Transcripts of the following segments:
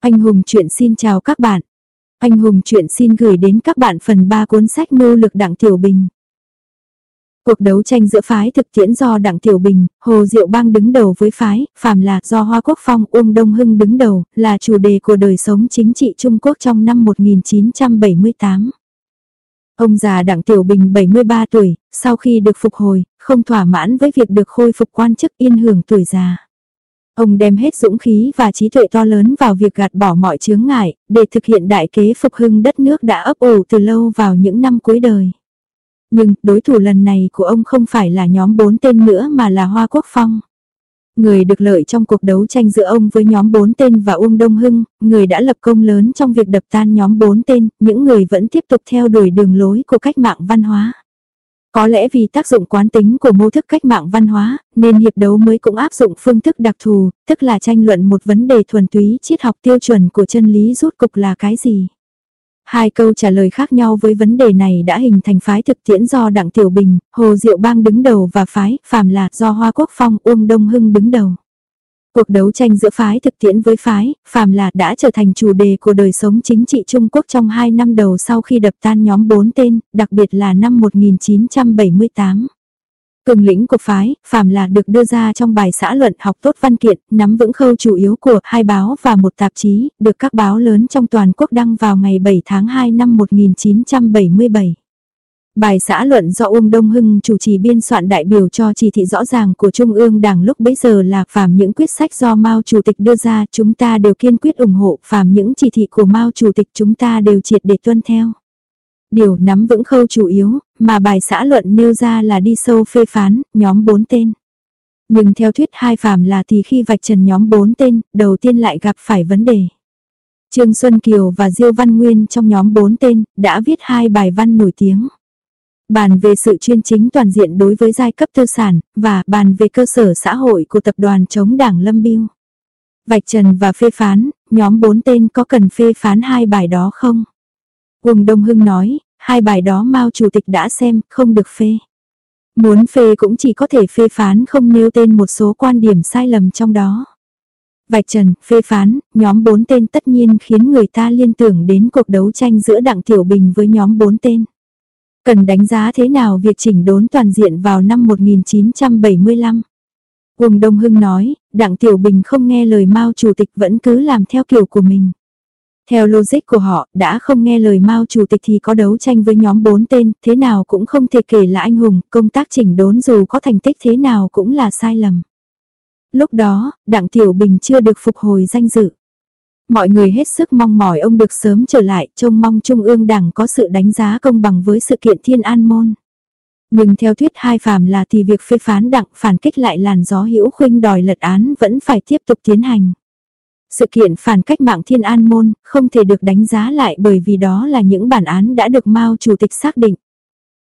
Anh Hùng chuyện xin chào các bạn. Anh Hùng chuyện xin gửi đến các bạn phần 3 cuốn sách mưu lực Đặng Tiểu Bình. Cuộc đấu tranh giữa phái thực tiễn do Đặng Tiểu Bình, Hồ Diệu Bang đứng đầu với phái, phàm là do Hoa Quốc Phong Uông Đông Hưng đứng đầu, là chủ đề của đời sống chính trị Trung Quốc trong năm 1978. Ông già Đặng Tiểu Bình 73 tuổi, sau khi được phục hồi, không thỏa mãn với việc được khôi phục quan chức yên hưởng tuổi già. Ông đem hết dũng khí và trí tuệ to lớn vào việc gạt bỏ mọi chướng ngại, để thực hiện đại kế phục hưng đất nước đã ấp ủ từ lâu vào những năm cuối đời. Nhưng, đối thủ lần này của ông không phải là nhóm bốn tên nữa mà là Hoa Quốc Phong. Người được lợi trong cuộc đấu tranh giữa ông với nhóm bốn tên và Uông Đông Hưng, người đã lập công lớn trong việc đập tan nhóm bốn tên, những người vẫn tiếp tục theo đuổi đường lối của cách mạng văn hóa. Có lẽ vì tác dụng quán tính của mô thức cách mạng văn hóa, nên hiệp đấu mới cũng áp dụng phương thức đặc thù, tức là tranh luận một vấn đề thuần túy triết học tiêu chuẩn của chân lý rút cục là cái gì. Hai câu trả lời khác nhau với vấn đề này đã hình thành phái thực tiễn do Đặng Tiểu Bình, Hồ Diệu Bang đứng đầu và phái, phàm là do Hoa Quốc Phong, Uông Đông Hưng đứng đầu. Cuộc đấu tranh giữa phái thực tiễn với phái, phàm là đã trở thành chủ đề của đời sống chính trị Trung Quốc trong hai năm đầu sau khi đập tan nhóm bốn tên, đặc biệt là năm 1978. Cường lĩnh của phái, phàm là được đưa ra trong bài xã luận học tốt văn kiện, nắm vững khâu chủ yếu của hai báo và một tạp chí, được các báo lớn trong toàn quốc đăng vào ngày 7 tháng 2 năm 1977. Bài xã luận do Uông Đông Hưng chủ trì biên soạn đại biểu cho chỉ thị rõ ràng của Trung ương Đảng lúc bấy giờ là phàm những quyết sách do Mao Chủ tịch đưa ra chúng ta đều kiên quyết ủng hộ phàm những chỉ thị của Mao Chủ tịch chúng ta đều triệt để tuân theo. Điều nắm vững khâu chủ yếu mà bài xã luận nêu ra là đi sâu phê phán, nhóm bốn tên. Nhưng theo thuyết hai phàm là thì khi vạch trần nhóm bốn tên, đầu tiên lại gặp phải vấn đề. Trương Xuân Kiều và Diêu Văn Nguyên trong nhóm bốn tên đã viết hai bài văn nổi tiếng bàn về sự chuyên chính toàn diện đối với giai cấp tư sản, và bàn về cơ sở xã hội của tập đoàn chống đảng Lâm Biêu. Vạch trần và phê phán, nhóm bốn tên có cần phê phán hai bài đó không? Uông Đông Hưng nói, hai bài đó Mao Chủ tịch đã xem, không được phê. Muốn phê cũng chỉ có thể phê phán không nêu tên một số quan điểm sai lầm trong đó. Vạch trần, phê phán, nhóm bốn tên tất nhiên khiến người ta liên tưởng đến cuộc đấu tranh giữa Đặng Tiểu Bình với nhóm bốn tên. Cần đánh giá thế nào việc chỉnh đốn toàn diện vào năm 1975? Uông Đông Hưng nói, Đặng Tiểu Bình không nghe lời Mao Chủ tịch vẫn cứ làm theo kiểu của mình. Theo logic của họ, đã không nghe lời Mao Chủ tịch thì có đấu tranh với nhóm bốn tên, thế nào cũng không thể kể là anh hùng, công tác chỉnh đốn dù có thành tích thế nào cũng là sai lầm. Lúc đó, Đặng Tiểu Bình chưa được phục hồi danh dự. Mọi người hết sức mong mỏi ông được sớm trở lại, trông mong Trung ương Đảng có sự đánh giá công bằng với sự kiện Thiên An Môn. Nhưng theo thuyết hai phàm là thì việc phê phán đặng phản kích lại làn gió hữu khuynh đòi lật án vẫn phải tiếp tục tiến hành. Sự kiện phản cách mạng Thiên An Môn không thể được đánh giá lại bởi vì đó là những bản án đã được Mao Chủ tịch xác định.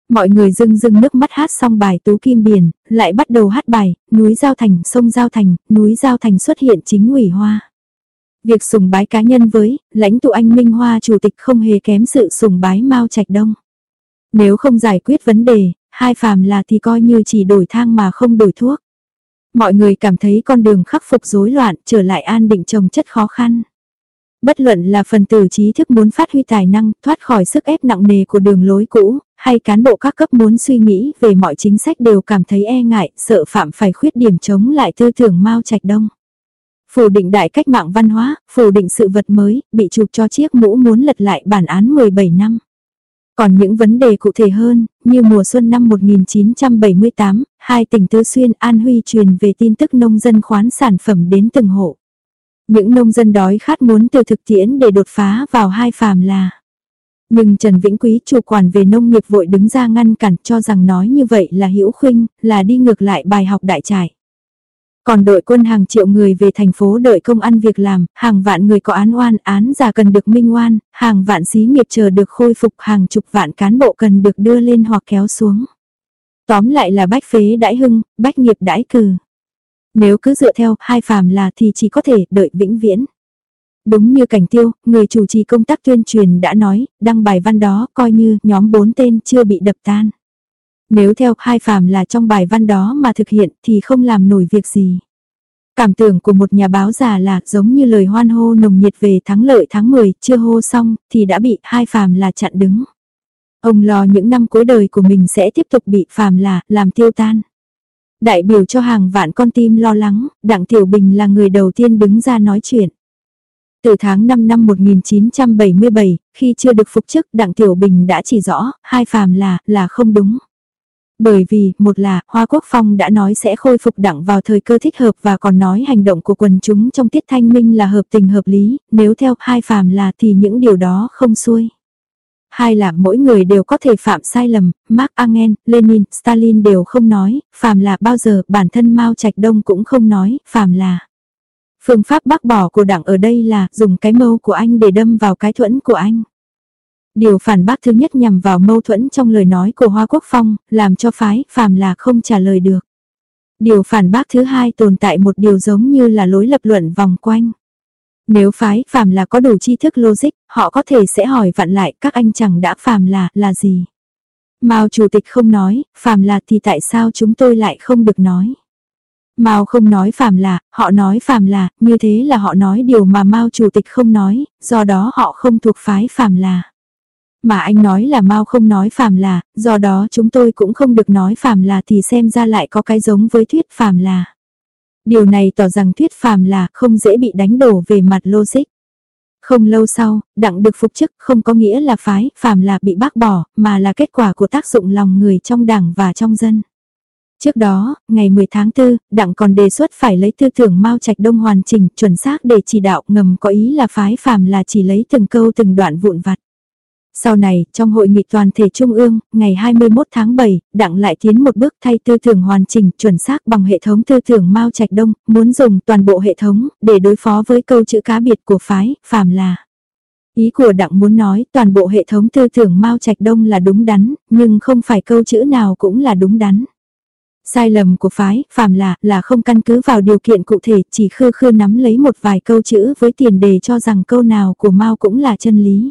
Mọi người rưng rưng nước mắt hát xong bài Tú Kim Biển, lại bắt đầu hát bài, núi Giao Thành, sông Giao Thành, núi Giao Thành xuất hiện chính ủy hoa. Việc sùng bái cá nhân với lãnh tụ anh Minh Hoa chủ tịch không hề kém sự sùng bái Mao Trạch Đông. Nếu không giải quyết vấn đề, hai phàm là thì coi như chỉ đổi thang mà không đổi thuốc. Mọi người cảm thấy con đường khắc phục rối loạn trở lại an định trồng chất khó khăn. Bất luận là phần tử trí thức muốn phát huy tài năng, thoát khỏi sức ép nặng nề của đường lối cũ, hay cán bộ các cấp muốn suy nghĩ về mọi chính sách đều cảm thấy e ngại, sợ phạm phải khuyết điểm chống lại tư tưởng Mao Trạch Đông phủ định đại cách mạng văn hóa, phủ định sự vật mới, bị chụp cho chiếc mũ muốn lật lại bản án 17 năm. Còn những vấn đề cụ thể hơn, như mùa xuân năm 1978, hai tỉnh Tứ Xuyên An Huy truyền về tin tức nông dân khoán sản phẩm đến từng hộ. Những nông dân đói khát muốn từ thực tiễn để đột phá vào hai phàm là. Nhưng Trần Vĩnh Quý chủ quản về nông nghiệp vội đứng ra ngăn cản cho rằng nói như vậy là hữu khuynh, là đi ngược lại bài học đại trải. Còn đội quân hàng triệu người về thành phố đợi công ăn việc làm, hàng vạn người có án oan, án giả cần được minh oan, hàng vạn xí nghiệp chờ được khôi phục, hàng chục vạn cán bộ cần được đưa lên hoặc kéo xuống. Tóm lại là bách phế đãi hưng, bách nghiệp đãi cừ. Nếu cứ dựa theo hai phàm là thì chỉ có thể đợi vĩnh viễn. Đúng như cảnh tiêu, người chủ trì công tác tuyên truyền đã nói, đăng bài văn đó coi như nhóm bốn tên chưa bị đập tan. Nếu theo hai phàm là trong bài văn đó mà thực hiện thì không làm nổi việc gì. Cảm tưởng của một nhà báo già là giống như lời hoan hô nồng nhiệt về thắng lợi tháng 10, chưa hô xong thì đã bị hai phàm là chặn đứng. Ông lo những năm cuối đời của mình sẽ tiếp tục bị phàm là làm tiêu tan. Đại biểu cho hàng vạn con tim lo lắng, Đặng Tiểu Bình là người đầu tiên đứng ra nói chuyện. Từ tháng 5 năm 1977, khi chưa được phục chức Đặng Tiểu Bình đã chỉ rõ, hai phàm là, là không đúng. Bởi vì, một là, Hoa Quốc Phong đã nói sẽ khôi phục đặng vào thời cơ thích hợp và còn nói hành động của quần chúng trong tiết thanh minh là hợp tình hợp lý, nếu theo hai phàm là thì những điều đó không xuôi. Hai là mỗi người đều có thể phạm sai lầm, Mark Angen, Lenin, Stalin đều không nói, phàm là bao giờ bản thân Mao Trạch Đông cũng không nói, phàm là. Phương pháp bác bỏ của đảng ở đây là dùng cái mâu của anh để đâm vào cái thuẫn của anh. Điều phản bác thứ nhất nhằm vào mâu thuẫn trong lời nói của Hoa Quốc Phong, làm cho phái phàm là không trả lời được. Điều phản bác thứ hai tồn tại một điều giống như là lối lập luận vòng quanh. Nếu phái phàm là có đủ tri thức logic, họ có thể sẽ hỏi vặn lại các anh chẳng đã phàm là, là gì. Mao chủ tịch không nói, phàm là thì tại sao chúng tôi lại không được nói. Mao không nói phàm là, họ nói phàm là, như thế là họ nói điều mà Mao chủ tịch không nói, do đó họ không thuộc phái phàm là. Mà anh nói là mau không nói phàm là, do đó chúng tôi cũng không được nói phàm là thì xem ra lại có cái giống với thuyết phàm là. Điều này tỏ rằng thuyết phàm là không dễ bị đánh đổ về mặt logic. Không lâu sau, đặng được phục chức không có nghĩa là phái, phàm là bị bác bỏ, mà là kết quả của tác dụng lòng người trong đảng và trong dân. Trước đó, ngày 10 tháng 4, đặng còn đề xuất phải lấy tư tưởng Mao Trạch Đông hoàn chỉnh, chuẩn xác để chỉ đạo ngầm có ý là phái phàm là chỉ lấy từng câu từng đoạn vụn vặt. Sau này, trong hội nghị toàn thể Trung ương, ngày 21 tháng 7, Đặng lại tiến một bước thay tư tưởng hoàn chỉnh chuẩn xác bằng hệ thống tư tưởng Mao Trạch Đông, muốn dùng toàn bộ hệ thống để đối phó với câu chữ cá biệt của phái, phàm là. Ý của Đặng muốn nói toàn bộ hệ thống tư tưởng Mao Trạch Đông là đúng đắn, nhưng không phải câu chữ nào cũng là đúng đắn. Sai lầm của phái, phàm là, là không căn cứ vào điều kiện cụ thể, chỉ khư khư nắm lấy một vài câu chữ với tiền đề cho rằng câu nào của Mao cũng là chân lý.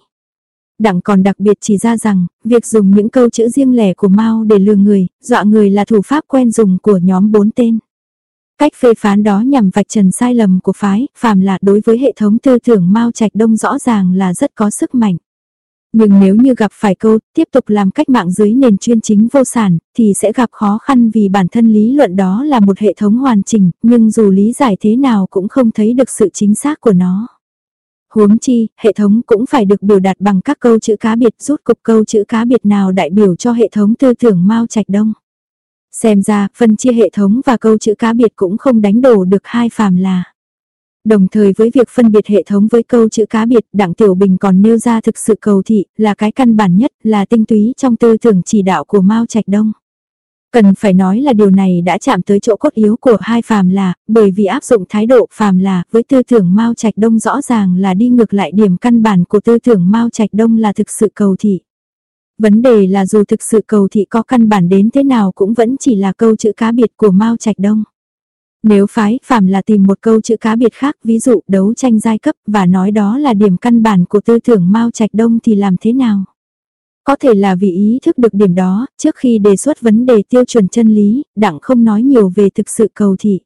Đặng còn đặc biệt chỉ ra rằng, việc dùng những câu chữ riêng lẻ của Mao để lừa người, dọa người là thủ pháp quen dùng của nhóm bốn tên. Cách phê phán đó nhằm vạch trần sai lầm của phái, phàm là đối với hệ thống tư tưởng Mao Trạch Đông rõ ràng là rất có sức mạnh. Nhưng nếu như gặp phải câu tiếp tục làm cách mạng dưới nền chuyên chính vô sản, thì sẽ gặp khó khăn vì bản thân lý luận đó là một hệ thống hoàn chỉnh, nhưng dù lý giải thế nào cũng không thấy được sự chính xác của nó. Huống chi, hệ thống cũng phải được biểu đạt bằng các câu chữ cá biệt rút cục câu chữ cá biệt nào đại biểu cho hệ thống tư tưởng Mao Trạch Đông. Xem ra, phân chia hệ thống và câu chữ cá biệt cũng không đánh đổ được hai phàm là. Đồng thời với việc phân biệt hệ thống với câu chữ cá biệt, Đặng Tiểu Bình còn nêu ra thực sự cầu thị, là cái căn bản nhất, là tinh túy trong tư tưởng chỉ đạo của Mao Trạch Đông. Cần phải nói là điều này đã chạm tới chỗ cốt yếu của hai phàm là, bởi vì áp dụng thái độ phàm là với tư tưởng Mao Trạch Đông rõ ràng là đi ngược lại điểm căn bản của tư tưởng Mao Trạch Đông là thực sự cầu thị. Vấn đề là dù thực sự cầu thị có căn bản đến thế nào cũng vẫn chỉ là câu chữ cá biệt của Mao Trạch Đông. Nếu phái phàm là tìm một câu chữ cá biệt khác ví dụ đấu tranh giai cấp và nói đó là điểm căn bản của tư tưởng Mao Trạch Đông thì làm thế nào? Có thể là vì ý thức được điểm đó, trước khi đề xuất vấn đề tiêu chuẩn chân lý, đặng không nói nhiều về thực sự cầu thị.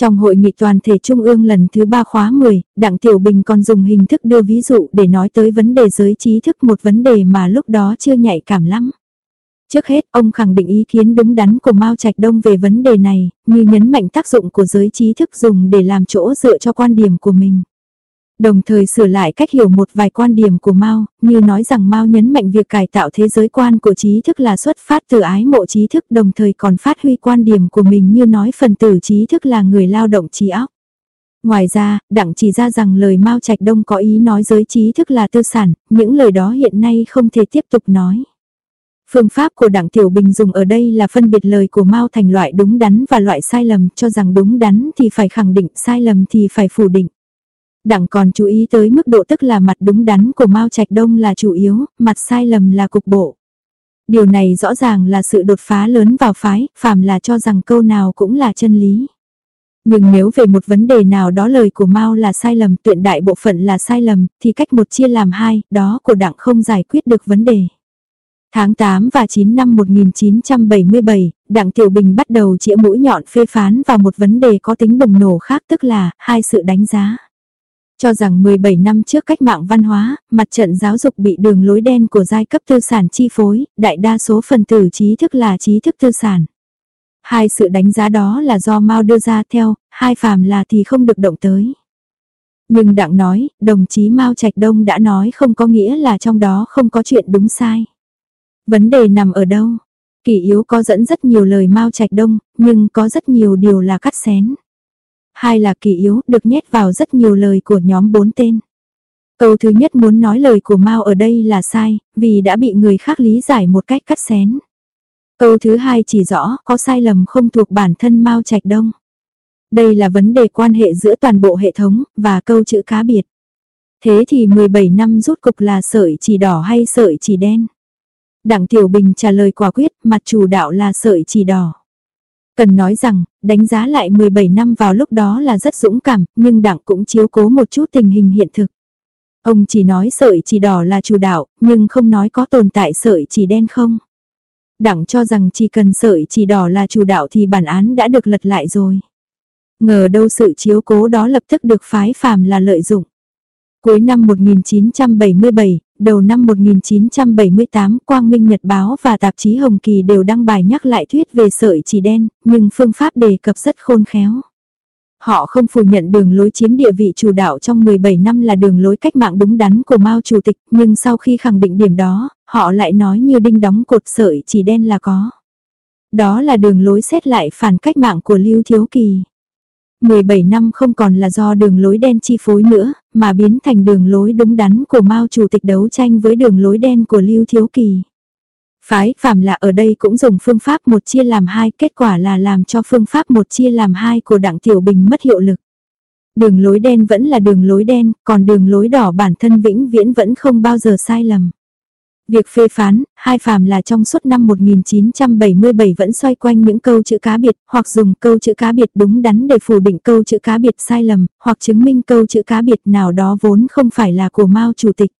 Trong hội nghị toàn thể trung ương lần thứ ba khóa 10, Đặng Tiểu Bình còn dùng hình thức đưa ví dụ để nói tới vấn đề giới trí thức một vấn đề mà lúc đó chưa nhạy cảm lắm. Trước hết, ông khẳng định ý kiến đúng đắn của Mao Trạch Đông về vấn đề này, như nhấn mạnh tác dụng của giới trí thức dùng để làm chỗ dựa cho quan điểm của mình. Đồng thời sửa lại cách hiểu một vài quan điểm của Mao, như nói rằng Mao nhấn mạnh việc cải tạo thế giới quan của trí thức là xuất phát từ ái mộ trí thức đồng thời còn phát huy quan điểm của mình như nói phần tử trí thức là người lao động trí óc. Ngoài ra, đặng chỉ ra rằng lời Mao Trạch Đông có ý nói giới trí thức là tư sản, những lời đó hiện nay không thể tiếp tục nói. Phương pháp của Đặng Tiểu Bình dùng ở đây là phân biệt lời của Mao thành loại đúng đắn và loại sai lầm, cho rằng đúng đắn thì phải khẳng định, sai lầm thì phải phủ định. Đặng còn chú ý tới mức độ tức là mặt đúng đắn của Mao Trạch Đông là chủ yếu, mặt sai lầm là cục bộ. Điều này rõ ràng là sự đột phá lớn vào phái, phàm là cho rằng câu nào cũng là chân lý. Nhưng nếu về một vấn đề nào đó lời của Mao là sai lầm, tuyện đại bộ phận là sai lầm, thì cách một chia làm hai, đó của đặng không giải quyết được vấn đề. Tháng 8 và 9 năm 1977, Đặng Tiểu Bình bắt đầu chĩa mũi nhọn phê phán vào một vấn đề có tính bùng nổ khác tức là hai sự đánh giá. Cho rằng 17 năm trước cách mạng văn hóa, mặt trận giáo dục bị đường lối đen của giai cấp tư sản chi phối, đại đa số phần tử trí thức là trí thức tư sản. Hai sự đánh giá đó là do Mao đưa ra theo, hai phàm là thì không được động tới. Nhưng Đặng nói, đồng chí Mao Trạch Đông đã nói không có nghĩa là trong đó không có chuyện đúng sai. Vấn đề nằm ở đâu? Kỷ yếu có dẫn rất nhiều lời Mao Trạch Đông, nhưng có rất nhiều điều là cắt xén. Hai là kỳ yếu được nhét vào rất nhiều lời của nhóm bốn tên. Câu thứ nhất muốn nói lời của Mao ở đây là sai, vì đã bị người khác lý giải một cách cắt xén. Câu thứ hai chỉ rõ có sai lầm không thuộc bản thân Mao Trạch Đông. Đây là vấn đề quan hệ giữa toàn bộ hệ thống và câu chữ cá biệt. Thế thì 17 năm rút cục là sợi chỉ đỏ hay sợi chỉ đen? Đặng Tiểu Bình trả lời quả quyết, mặt chủ đạo là sợi chỉ đỏ. Cần nói rằng, đánh giá lại 17 năm vào lúc đó là rất dũng cảm, nhưng Đặng cũng chiếu cố một chút tình hình hiện thực. Ông chỉ nói sợi chỉ đỏ là chủ đạo, nhưng không nói có tồn tại sợi chỉ đen không. Đặng cho rằng chỉ cần sợi chỉ đỏ là chủ đạo thì bản án đã được lật lại rồi. Ngờ đâu sự chiếu cố đó lập tức được phái phàm là lợi dụng. Cuối năm 1977, đầu năm 1978, Quang Minh Nhật Báo và tạp chí Hồng Kỳ đều đăng bài nhắc lại thuyết về sợi chỉ đen, nhưng phương pháp đề cập rất khôn khéo. Họ không phủ nhận đường lối chiếm địa vị chủ đạo trong 17 năm là đường lối cách mạng đúng đắn của Mao Chủ tịch, nhưng sau khi khẳng định điểm đó, họ lại nói như đinh đóng cột sợi chỉ đen là có. Đó là đường lối xét lại phản cách mạng của Lưu Thiếu Kỳ. 17 năm không còn là do đường lối đen chi phối nữa, mà biến thành đường lối đúng đắn của Mao Chủ tịch đấu tranh với đường lối đen của Lưu Thiếu Kỳ. Phái Phạm là ở đây cũng dùng phương pháp một chia làm hai, kết quả là làm cho phương pháp một chia làm hai của Đặng Tiểu Bình mất hiệu lực. Đường lối đen vẫn là đường lối đen, còn đường lối đỏ bản thân vĩnh viễn vẫn không bao giờ sai lầm. Việc phê phán, hai phàm là trong suốt năm 1977 vẫn xoay quanh những câu chữ cá biệt, hoặc dùng câu chữ cá biệt đúng đắn để phủ định câu chữ cá biệt sai lầm, hoặc chứng minh câu chữ cá biệt nào đó vốn không phải là của Mao Chủ tịch.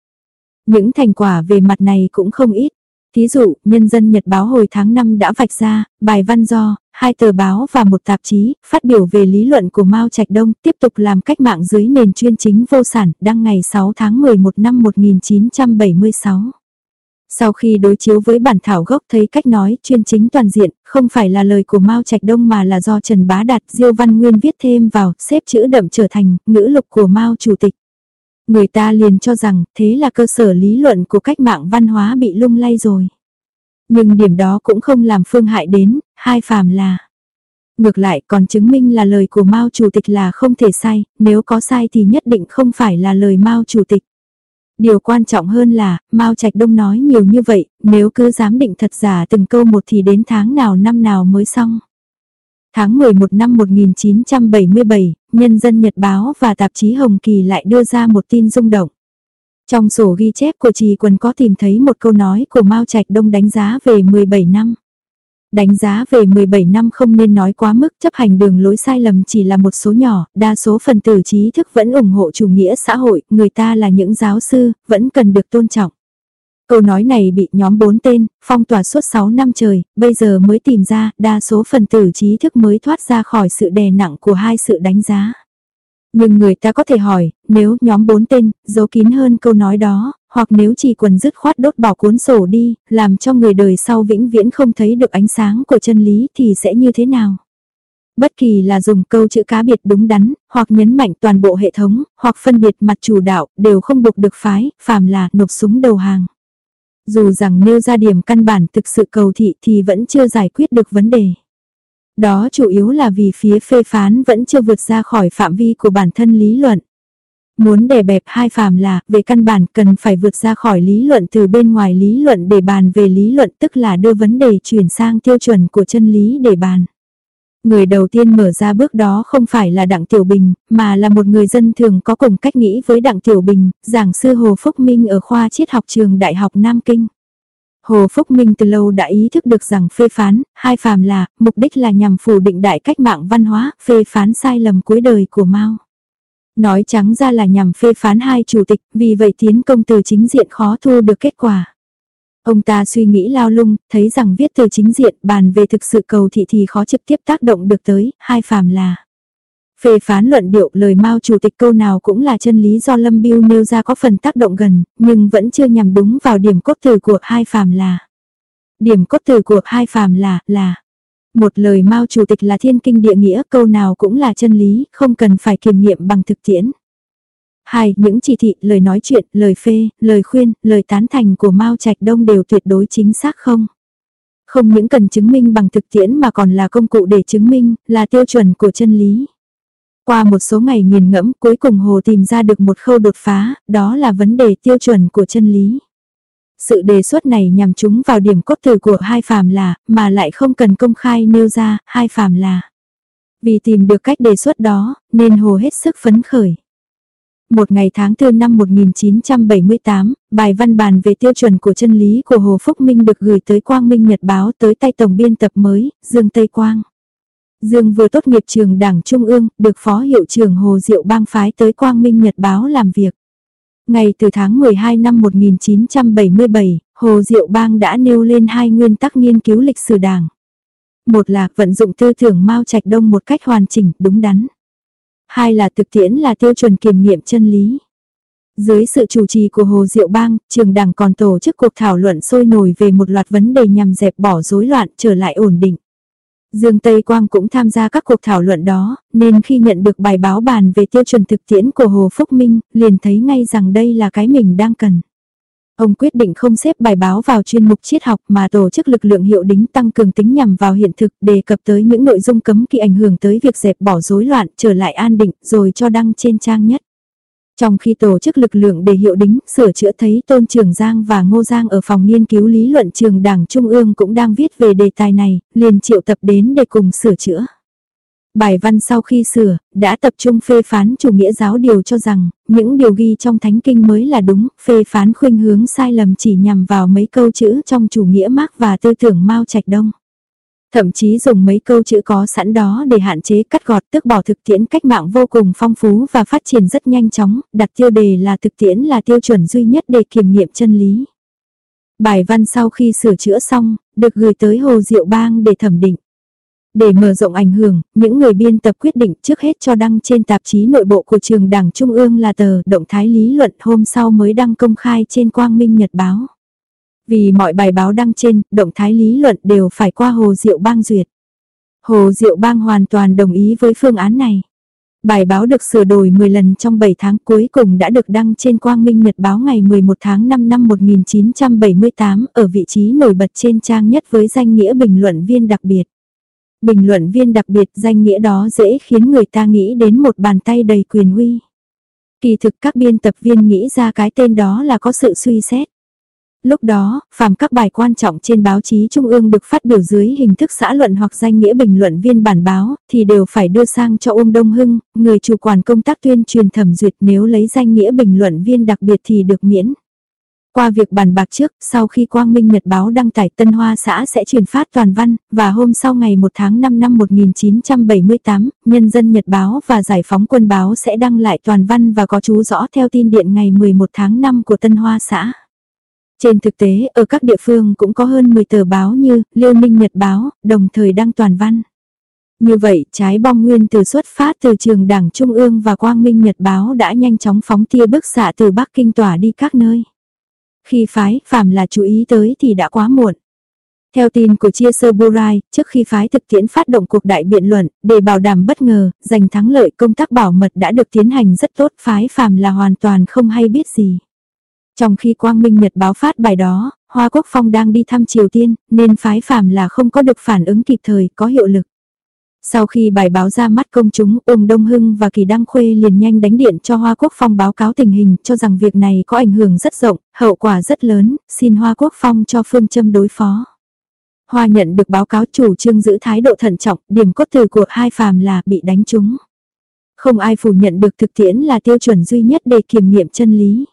Những thành quả về mặt này cũng không ít. Thí dụ, Nhân dân Nhật báo hồi tháng 5 đã vạch ra, bài văn do, hai tờ báo và một tạp chí, phát biểu về lý luận của Mao Trạch Đông, tiếp tục làm cách mạng dưới nền chuyên chính vô sản, đăng ngày 6 tháng 11 năm 1976. Sau khi đối chiếu với bản thảo gốc thấy cách nói chuyên chính toàn diện, không phải là lời của Mao Trạch Đông mà là do Trần Bá Đạt Diêu Văn Nguyên viết thêm vào, xếp chữ đậm trở thành ngữ lục của Mao Chủ tịch. Người ta liền cho rằng thế là cơ sở lý luận của cách mạng văn hóa bị lung lay rồi. Nhưng điểm đó cũng không làm phương hại đến, hai phàm là. Ngược lại còn chứng minh là lời của Mao Chủ tịch là không thể sai, nếu có sai thì nhất định không phải là lời Mao Chủ tịch. Điều quan trọng hơn là, Mao Trạch Đông nói nhiều như vậy, nếu cứ dám định thật giả từng câu một thì đến tháng nào năm nào mới xong. Tháng 11 năm 1977, Nhân dân Nhật Báo và tạp chí Hồng Kỳ lại đưa ra một tin rung động. Trong sổ ghi chép của Trì Quần có tìm thấy một câu nói của Mao Trạch Đông đánh giá về 17 năm. Đánh giá về 17 năm không nên nói quá mức chấp hành đường lối sai lầm chỉ là một số nhỏ, đa số phần tử trí thức vẫn ủng hộ chủ nghĩa xã hội, người ta là những giáo sư, vẫn cần được tôn trọng. Câu nói này bị nhóm bốn tên, phong tỏa suốt 6 năm trời, bây giờ mới tìm ra, đa số phần tử trí thức mới thoát ra khỏi sự đè nặng của hai sự đánh giá. Nhưng người ta có thể hỏi, nếu nhóm bốn tên, giấu kín hơn câu nói đó, hoặc nếu chỉ quần dứt khoát đốt bỏ cuốn sổ đi, làm cho người đời sau vĩnh viễn không thấy được ánh sáng của chân lý thì sẽ như thế nào? Bất kỳ là dùng câu chữ cá biệt đúng đắn, hoặc nhấn mạnh toàn bộ hệ thống, hoặc phân biệt mặt chủ đạo, đều không buộc được phái, phàm là nộp súng đầu hàng. Dù rằng nêu ra điểm căn bản thực sự cầu thị thì vẫn chưa giải quyết được vấn đề. Đó chủ yếu là vì phía phê phán vẫn chưa vượt ra khỏi phạm vi của bản thân lý luận. Muốn đè bẹp hai phàm là, về căn bản cần phải vượt ra khỏi lý luận từ bên ngoài lý luận để bàn về lý luận tức là đưa vấn đề chuyển sang tiêu chuẩn của chân lý để bàn. Người đầu tiên mở ra bước đó không phải là Đặng Tiểu Bình, mà là một người dân thường có cùng cách nghĩ với Đặng Tiểu Bình, giảng sư Hồ Phúc Minh ở khoa triết học trường Đại học Nam Kinh. Hồ Phúc Minh từ lâu đã ý thức được rằng phê phán, hai phàm là, mục đích là nhằm phủ định đại cách mạng văn hóa, phê phán sai lầm cuối đời của Mao. Nói trắng ra là nhằm phê phán hai chủ tịch, vì vậy tiến công từ chính diện khó thu được kết quả. Ông ta suy nghĩ lao lung, thấy rằng viết từ chính diện bàn về thực sự cầu thị thì khó trực tiếp tác động được tới, hai phàm là. Phê phán luận điệu lời Mao chủ tịch câu nào cũng là chân lý do Lâm Biêu nêu ra có phần tác động gần, nhưng vẫn chưa nhằm đúng vào điểm cốt từ của hai phàm là. Điểm cốt từ của hai phàm là, là. Một lời Mao chủ tịch là thiên kinh địa nghĩa, câu nào cũng là chân lý, không cần phải kiểm nghiệm bằng thực tiễn. Hai, những chỉ thị, lời nói chuyện, lời phê, lời khuyên, lời tán thành của Mao Trạch Đông đều tuyệt đối chính xác không? Không những cần chứng minh bằng thực tiễn mà còn là công cụ để chứng minh, là tiêu chuẩn của chân lý. Qua một số ngày nghiền ngẫm cuối cùng Hồ tìm ra được một khâu đột phá, đó là vấn đề tiêu chuẩn của chân lý. Sự đề xuất này nhằm trúng vào điểm cốt tử của hai phàm là, mà lại không cần công khai nêu ra, hai phàm là. Vì tìm được cách đề xuất đó, nên Hồ hết sức phấn khởi. Một ngày tháng 4 năm 1978, bài văn bàn về tiêu chuẩn của chân lý của Hồ Phúc Minh được gửi tới Quang Minh Nhật Báo tới tay Tổng biên tập mới, Dương Tây Quang. Dương vừa tốt nghiệp trường Đảng Trung ương, được Phó Hiệu trưởng Hồ Diệu Bang phái tới Quang Minh Nhật Báo làm việc. Ngày từ tháng 12 năm 1977, Hồ Diệu Bang đã nêu lên hai nguyên tắc nghiên cứu lịch sử Đảng. Một là vận dụng tư tưởng Mao Trạch Đông một cách hoàn chỉnh, đúng đắn. Hai là thực tiễn là tiêu chuẩn kiểm nghiệm chân lý. Dưới sự chủ trì của Hồ Diệu Bang, trường đảng còn tổ chức cuộc thảo luận sôi nổi về một loạt vấn đề nhằm dẹp bỏ rối loạn trở lại ổn định. Dương Tây Quang cũng tham gia các cuộc thảo luận đó, nên khi nhận được bài báo bàn về tiêu chuẩn thực tiễn của Hồ Phúc Minh, liền thấy ngay rằng đây là cái mình đang cần. Ông quyết định không xếp bài báo vào chuyên mục triết học mà tổ chức lực lượng hiệu đính tăng cường tính nhằm vào hiện thực đề cập tới những nội dung cấm kỵ ảnh hưởng tới việc dẹp bỏ rối loạn trở lại an định rồi cho đăng trên trang nhất. Trong khi tổ chức lực lượng để hiệu đính, sửa chữa thấy Tôn Trường Giang và Ngô Giang ở phòng nghiên cứu lý luận trường Đảng Trung ương cũng đang viết về đề tài này, liền triệu tập đến để cùng sửa chữa. Bài văn sau khi sửa, đã tập trung phê phán chủ nghĩa giáo điều cho rằng, những điều ghi trong thánh kinh mới là đúng, phê phán khuynh hướng sai lầm chỉ nhằm vào mấy câu chữ trong chủ nghĩa Mark và tư tưởng Mao Trạch Đông. Thậm chí dùng mấy câu chữ có sẵn đó để hạn chế cắt gọt tức bỏ thực tiễn cách mạng vô cùng phong phú và phát triển rất nhanh chóng, đặt tiêu đề là thực tiễn là tiêu chuẩn duy nhất để kiểm nghiệm chân lý. Bài văn sau khi sửa chữa xong, được gửi tới Hồ Diệu Bang để thẩm định. Để mở rộng ảnh hưởng, những người biên tập quyết định trước hết cho đăng trên tạp chí nội bộ của trường Đảng Trung ương là tờ Động thái lý luận hôm sau mới đăng công khai trên Quang Minh Nhật Báo. Vì mọi bài báo đăng trên, động thái lý luận đều phải qua Hồ Diệu Bang duyệt. Hồ Diệu Bang hoàn toàn đồng ý với phương án này. Bài báo được sửa đổi 10 lần trong 7 tháng cuối cùng đã được đăng trên Quang Minh Nhật Báo ngày 11 tháng 5 năm 1978 ở vị trí nổi bật trên trang nhất với danh nghĩa bình luận viên đặc biệt. Bình luận viên đặc biệt danh nghĩa đó dễ khiến người ta nghĩ đến một bàn tay đầy quyền uy. Kỳ thực các biên tập viên nghĩ ra cái tên đó là có sự suy xét. Lúc đó, phàm các bài quan trọng trên báo chí trung ương được phát biểu dưới hình thức xã luận hoặc danh nghĩa bình luận viên bản báo, thì đều phải đưa sang cho ông Đông Hưng, người chủ quản công tác tuyên truyền thẩm duyệt nếu lấy danh nghĩa bình luận viên đặc biệt thì được miễn. Qua việc bàn bạc trước, sau khi Quang Minh Nhật Báo đăng tải Tân Hoa xã sẽ truyền phát toàn văn, và hôm sau ngày 1 tháng 5 năm 1978, Nhân dân Nhật Báo và Giải phóng quân báo sẽ đăng lại toàn văn và có chú rõ theo tin điện ngày 11 tháng 5 của Tân Hoa xã. Trên thực tế, ở các địa phương cũng có hơn 10 tờ báo như Liêu Ninh Nhật Báo, đồng thời đăng toàn văn. Như vậy, trái bom nguyên từ xuất phát từ trường Đảng Trung ương và Quang Minh Nhật Báo đã nhanh chóng phóng tia bức xạ từ Bắc Kinh tỏa đi các nơi. Khi phái, phàm là chú ý tới thì đã quá muộn. Theo tin của Chia Sơ Burai, trước khi phái thực tiễn phát động cuộc đại biện luận, để bảo đảm bất ngờ, giành thắng lợi công tác bảo mật đã được tiến hành rất tốt phái phàm là hoàn toàn không hay biết gì. Trong khi Quang Minh Nhật báo phát bài đó, Hoa Quốc Phong đang đi thăm Triều Tiên, nên phái phàm là không có được phản ứng kịp thời, có hiệu lực. Sau khi bài báo ra mắt công chúng, Uông Đông Hưng và Kỳ Đăng Khuê liền nhanh đánh điện cho Hoa Quốc Phong báo cáo tình hình, cho rằng việc này có ảnh hưởng rất rộng, hậu quả rất lớn, xin Hoa Quốc Phong cho phương châm đối phó. Hoa nhận được báo cáo chủ trương giữ thái độ thận trọng, điểm cốt từ của hai phàm là bị đánh trúng. Không ai phủ nhận được thực tiễn là tiêu chuẩn duy nhất để kiểm nghiệm chân lý.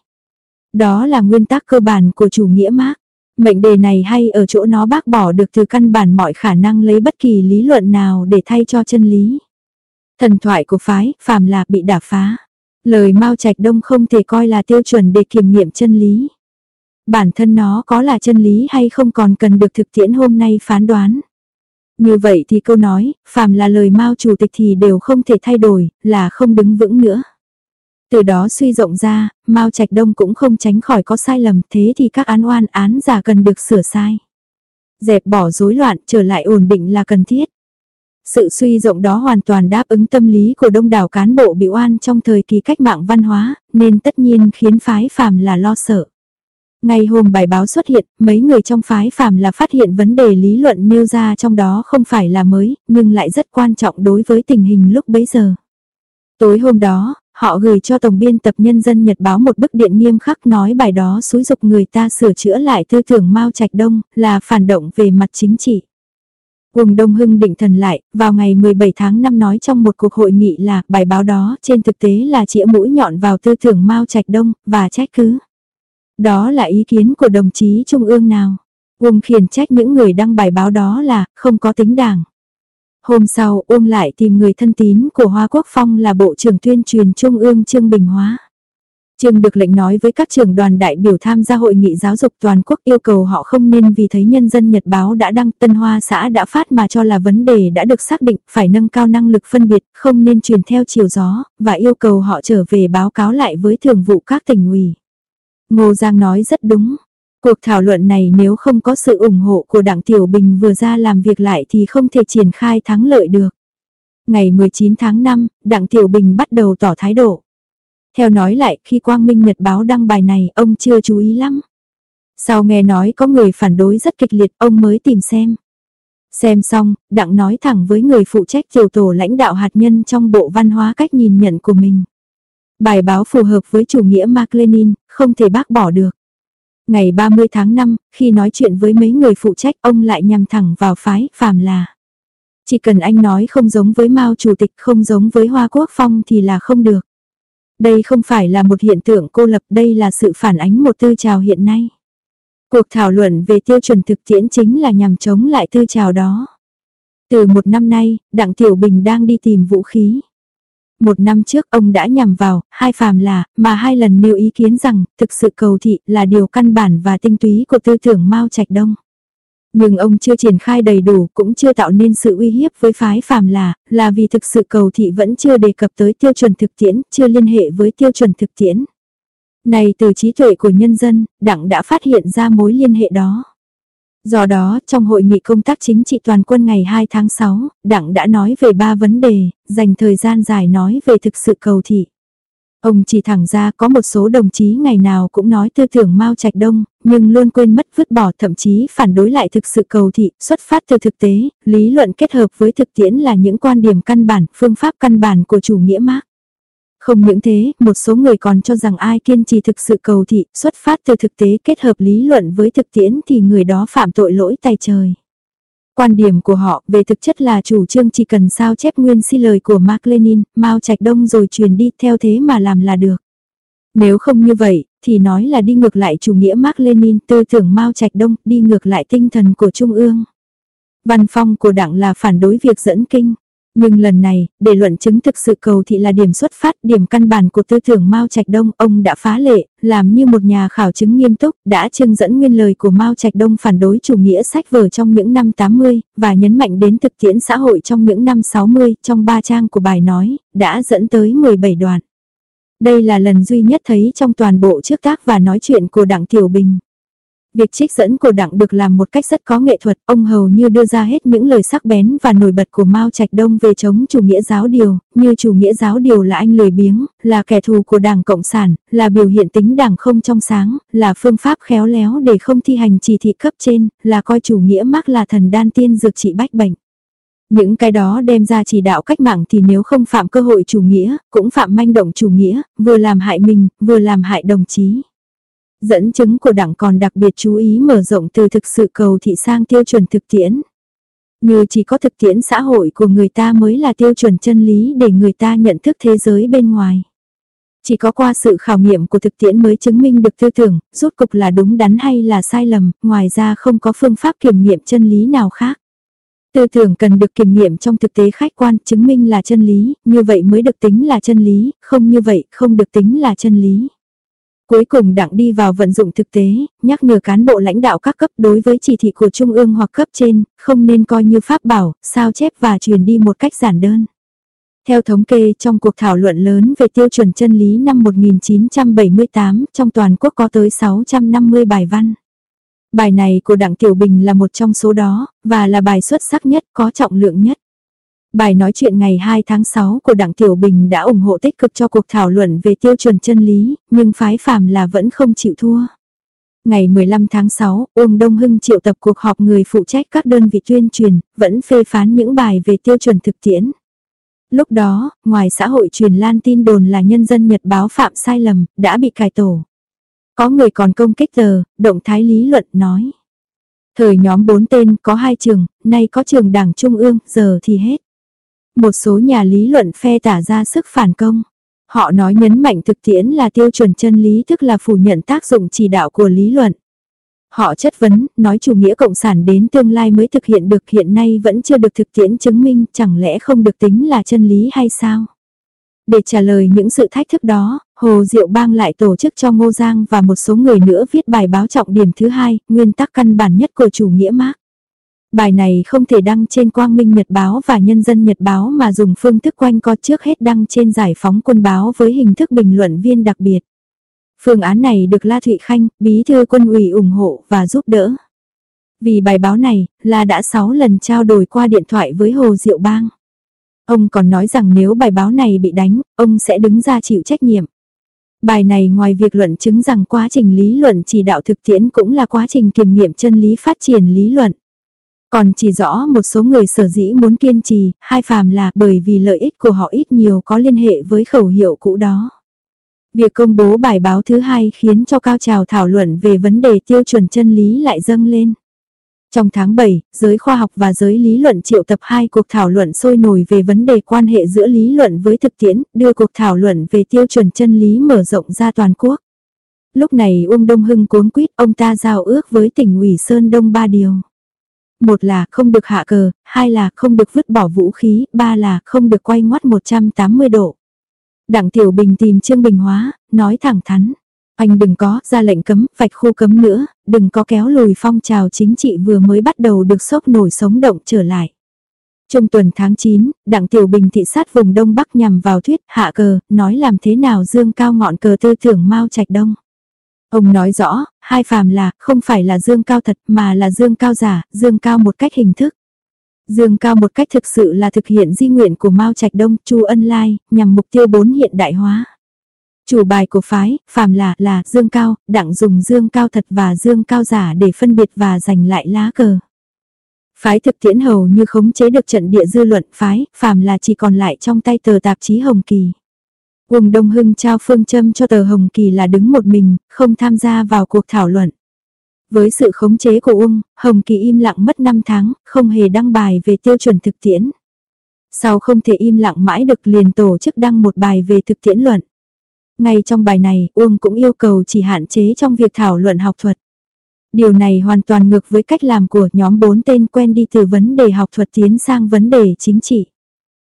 Đó là nguyên tắc cơ bản của chủ nghĩa Marx. Mệnh đề này hay ở chỗ nó bác bỏ được từ căn bản mọi khả năng lấy bất kỳ lý luận nào để thay cho chân lý. Thần thoại của phái, phàm là bị đả phá. Lời Mao Trạch Đông không thể coi là tiêu chuẩn để kiểm nghiệm chân lý. bản thân nó có là chân lý hay không còn cần được thực tiễn hôm nay phán đoán. Như vậy thì câu nói, phàm là lời Mao chủ tịch thì đều không thể thay đổi, là không đứng vững nữa. Từ đó suy rộng ra, Mao Trạch Đông cũng không tránh khỏi có sai lầm, thế thì các án oan án giả cần được sửa sai. Dẹp bỏ rối loạn, trở lại ổn định là cần thiết. Sự suy rộng đó hoàn toàn đáp ứng tâm lý của đông đảo cán bộ bị oan trong thời kỳ cách mạng văn hóa, nên tất nhiên khiến phái phàm là lo sợ. Ngày hôm bài báo xuất hiện, mấy người trong phái phàm là phát hiện vấn đề lý luận nêu ra trong đó không phải là mới, nhưng lại rất quan trọng đối với tình hình lúc bấy giờ. Tối hôm đó, họ gửi cho tổng biên tập nhân dân Nhật báo một bức điện nghiêm khắc nói bài đó xúi dục người ta sửa chữa lại tư tưởng Mao Trạch Đông là phản động về mặt chính trị. Cùng Đông Hưng định thần lại, vào ngày 17 tháng 5 nói trong một cuộc hội nghị là bài báo đó trên thực tế là chĩa mũi nhọn vào tư tưởng Mao Trạch Đông và trách cứ. Đó là ý kiến của đồng chí Trung ương nào? Uông khiển trách những người đăng bài báo đó là không có tính đảng. Hôm sau Uông lại tìm người thân tín của Hoa Quốc Phong là Bộ trưởng tuyên truyền Trung ương Trương Bình Hóa. Trương được lệnh nói với các trưởng đoàn đại biểu tham gia hội nghị giáo dục toàn quốc yêu cầu họ không nên vì thấy nhân dân Nhật báo đã đăng Tân Hoa xã đã phát mà cho là vấn đề đã được xác định, phải nâng cao năng lực phân biệt, không nên truyền theo chiều gió, và yêu cầu họ trở về báo cáo lại với thường vụ các tỉnh ủy. Ngô Giang nói rất đúng. Cuộc thảo luận này nếu không có sự ủng hộ của Đảng Tiểu Bình vừa ra làm việc lại thì không thể triển khai thắng lợi được. Ngày 19 tháng 5, Đảng Tiểu Bình bắt đầu tỏ thái độ. Theo nói lại, khi Quang Minh Nhật Báo đăng bài này, ông chưa chú ý lắm. Sau nghe nói có người phản đối rất kịch liệt, ông mới tìm xem. Xem xong, Đặng nói thẳng với người phụ trách tiểu tổ lãnh đạo hạt nhân trong Bộ Văn hóa cách nhìn nhận của mình. Bài báo phù hợp với chủ nghĩa Mark Lenin, không thể bác bỏ được. Ngày 30 tháng 5, khi nói chuyện với mấy người phụ trách ông lại nhằm thẳng vào phái phàm là. Chỉ cần anh nói không giống với Mao Chủ tịch không giống với Hoa Quốc Phong thì là không được. Đây không phải là một hiện tượng cô lập đây là sự phản ánh một tư trào hiện nay. Cuộc thảo luận về tiêu chuẩn thực tiễn chính là nhằm chống lại tư trào đó. Từ một năm nay, Đặng Tiểu Bình đang đi tìm vũ khí. Một năm trước ông đã nhằm vào, hai phàm là, mà hai lần nêu ý kiến rằng, thực sự cầu thị là điều căn bản và tinh túy của tư tưởng Mao Trạch Đông. Nhưng ông chưa triển khai đầy đủ cũng chưa tạo nên sự uy hiếp với phái phàm là, là vì thực sự cầu thị vẫn chưa đề cập tới tiêu chuẩn thực tiễn, chưa liên hệ với tiêu chuẩn thực tiễn. Này từ trí tuệ của nhân dân, đặng đã phát hiện ra mối liên hệ đó. Do đó, trong hội nghị công tác chính trị toàn quân ngày 2 tháng 6, Đảng đã nói về ba vấn đề, dành thời gian dài nói về thực sự cầu thị. Ông chỉ thẳng ra có một số đồng chí ngày nào cũng nói tư tưởng Mao Trạch Đông, nhưng luôn quên mất vứt bỏ thậm chí phản đối lại thực sự cầu thị, xuất phát từ thực tế, lý luận kết hợp với thực tiễn là những quan điểm căn bản, phương pháp căn bản của chủ nghĩa Marx. Không những thế, một số người còn cho rằng ai kiên trì thực sự cầu thị, xuất phát từ thực tế kết hợp lý luận với thực tiễn thì người đó phạm tội lỗi tay trời. Quan điểm của họ về thực chất là chủ trương chỉ cần sao chép nguyên si lời của Mark Lenin, Mao Trạch Đông rồi truyền đi theo thế mà làm là được. Nếu không như vậy, thì nói là đi ngược lại chủ nghĩa Mark Lenin, tư tưởng Mao Trạch Đông, đi ngược lại tinh thần của Trung ương. Văn phong của đảng là phản đối việc dẫn kinh. Nhưng lần này, để luận chứng thực sự cầu thị là điểm xuất phát, điểm căn bản của tư tưởng Mao Trạch Đông, ông đã phá lệ, làm như một nhà khảo chứng nghiêm túc, đã trưng dẫn nguyên lời của Mao Trạch Đông phản đối chủ nghĩa sách vở trong những năm 80, và nhấn mạnh đến thực tiễn xã hội trong những năm 60, trong ba trang của bài nói, đã dẫn tới 17 đoạn. Đây là lần duy nhất thấy trong toàn bộ trước tác và nói chuyện của Đặng Tiểu Bình. Việc trích dẫn của đặng được làm một cách rất có nghệ thuật, ông hầu như đưa ra hết những lời sắc bén và nổi bật của Mao Trạch Đông về chống chủ nghĩa giáo điều, như chủ nghĩa giáo điều là anh lười biếng, là kẻ thù của Đảng Cộng sản, là biểu hiện tính đảng không trong sáng, là phương pháp khéo léo để không thi hành chỉ thị cấp trên, là coi chủ nghĩa mắc là thần đan tiên dược trị bách bệnh. Những cái đó đem ra chỉ đạo cách mạng thì nếu không phạm cơ hội chủ nghĩa, cũng phạm manh động chủ nghĩa, vừa làm hại mình, vừa làm hại đồng chí. Dẫn chứng của đảng còn đặc biệt chú ý mở rộng từ thực sự cầu thị sang tiêu chuẩn thực tiễn. Như chỉ có thực tiễn xã hội của người ta mới là tiêu chuẩn chân lý để người ta nhận thức thế giới bên ngoài. Chỉ có qua sự khảo nghiệm của thực tiễn mới chứng minh được tư tưởng, rốt cục là đúng đắn hay là sai lầm, ngoài ra không có phương pháp kiểm nghiệm chân lý nào khác. Tư tưởng cần được kiểm nghiệm trong thực tế khách quan, chứng minh là chân lý, như vậy mới được tính là chân lý, không như vậy không được tính là chân lý. Cuối cùng đặng đi vào vận dụng thực tế, nhắc nhở cán bộ lãnh đạo các cấp đối với chỉ thị của Trung ương hoặc cấp trên, không nên coi như pháp bảo, sao chép và truyền đi một cách giản đơn. Theo thống kê trong cuộc thảo luận lớn về tiêu chuẩn chân lý năm 1978, trong toàn quốc có tới 650 bài văn. Bài này của Đặng Tiểu Bình là một trong số đó, và là bài xuất sắc nhất, có trọng lượng nhất. Bài nói chuyện ngày 2 tháng 6 của Đặng Tiểu Bình đã ủng hộ tích cực cho cuộc thảo luận về tiêu chuẩn chân lý, nhưng phái phàm là vẫn không chịu thua. Ngày 15 tháng 6, Uông Đông Hưng triệu tập cuộc họp người phụ trách các đơn vị tuyên truyền, vẫn phê phán những bài về tiêu chuẩn thực tiễn. Lúc đó, ngoài xã hội truyền lan tin đồn là nhân dân Nhật báo phạm sai lầm, đã bị cải tổ. Có người còn công kích tờ, động thái lý luận nói. Thời nhóm bốn tên có hai trường, nay có trường đảng trung ương, giờ thì hết. Một số nhà lý luận phe tả ra sức phản công. Họ nói nhấn mạnh thực tiễn là tiêu chuẩn chân lý tức là phủ nhận tác dụng chỉ đạo của lý luận. Họ chất vấn, nói chủ nghĩa cộng sản đến tương lai mới thực hiện được hiện nay vẫn chưa được thực tiễn chứng minh, chẳng lẽ không được tính là chân lý hay sao? Để trả lời những sự thách thức đó, Hồ Diệu Bang lại tổ chức cho Ngô Giang và một số người nữa viết bài báo trọng điểm thứ hai, nguyên tắc căn bản nhất của chủ nghĩa Marx. Bài này không thể đăng trên Quang Minh Nhật Báo và Nhân dân Nhật Báo mà dùng phương thức quanh co trước hết đăng trên giải phóng quân báo với hình thức bình luận viên đặc biệt. Phương án này được La Thụy Khanh, bí thư quân ủy ủng hộ và giúp đỡ. Vì bài báo này, La đã 6 lần trao đổi qua điện thoại với Hồ Diệu Bang. Ông còn nói rằng nếu bài báo này bị đánh, ông sẽ đứng ra chịu trách nhiệm. Bài này ngoài việc luận chứng rằng quá trình lý luận chỉ đạo thực tiễn cũng là quá trình kiểm nghiệm chân lý phát triển lý luận. Còn chỉ rõ một số người sở dĩ muốn kiên trì, hai phàm là bởi vì lợi ích của họ ít nhiều có liên hệ với khẩu hiệu cũ đó. Việc công bố bài báo thứ hai khiến cho cao trào thảo luận về vấn đề tiêu chuẩn chân lý lại dâng lên. Trong tháng 7, giới khoa học và giới lý luận triệu tập hai cuộc thảo luận sôi nổi về vấn đề quan hệ giữa lý luận với thực tiễn, đưa cuộc thảo luận về tiêu chuẩn chân lý mở rộng ra toàn quốc. Lúc này Uông Đông Hưng cuốn quýt ông ta giao ước với tỉnh ủy Sơn Đông ba điều. Một là không được hạ cờ, hai là không được vứt bỏ vũ khí, ba là không được quay ngoắt 180 độ. Đặng Tiểu Bình tìm Trương Bình Hóa, nói thẳng thắn. Anh đừng có ra lệnh cấm, vạch khu cấm nữa, đừng có kéo lùi phong trào chính trị vừa mới bắt đầu được sốc nổi sống động trở lại. Trong tuần tháng 9, Đặng Tiểu Bình thị sát vùng Đông Bắc nhằm vào thuyết hạ cờ, nói làm thế nào dương cao ngọn cờ tư tưởng Mao Trạch Đông. Ông nói rõ, hai phàm là, không phải là dương cao thật mà là dương cao giả, dương cao một cách hình thức. Dương cao một cách thực sự là thực hiện di nguyện của Mao Trạch Đông, Chu Ân Lai, nhằm mục tiêu bốn hiện đại hóa. Chủ bài của phái, phàm là, là dương cao, đặng dùng dương cao thật và dương cao giả để phân biệt và giành lại lá cờ. Phái thực tiễn hầu như khống chế được trận địa dư luận phái, phàm là chỉ còn lại trong tay tờ tạp chí Hồng Kỳ. Uông Đông Hưng trao phương châm cho tờ Hồng Kỳ là đứng một mình, không tham gia vào cuộc thảo luận. Với sự khống chế của Uông, Hồng Kỳ im lặng mất 5 tháng, không hề đăng bài về tiêu chuẩn thực tiễn. Sau không thể im lặng mãi được liền tổ chức đăng một bài về thực tiễn luận. Ngay trong bài này, Uông cũng yêu cầu chỉ hạn chế trong việc thảo luận học thuật. Điều này hoàn toàn ngược với cách làm của nhóm bốn tên quen đi từ vấn đề học thuật tiến sang vấn đề chính trị.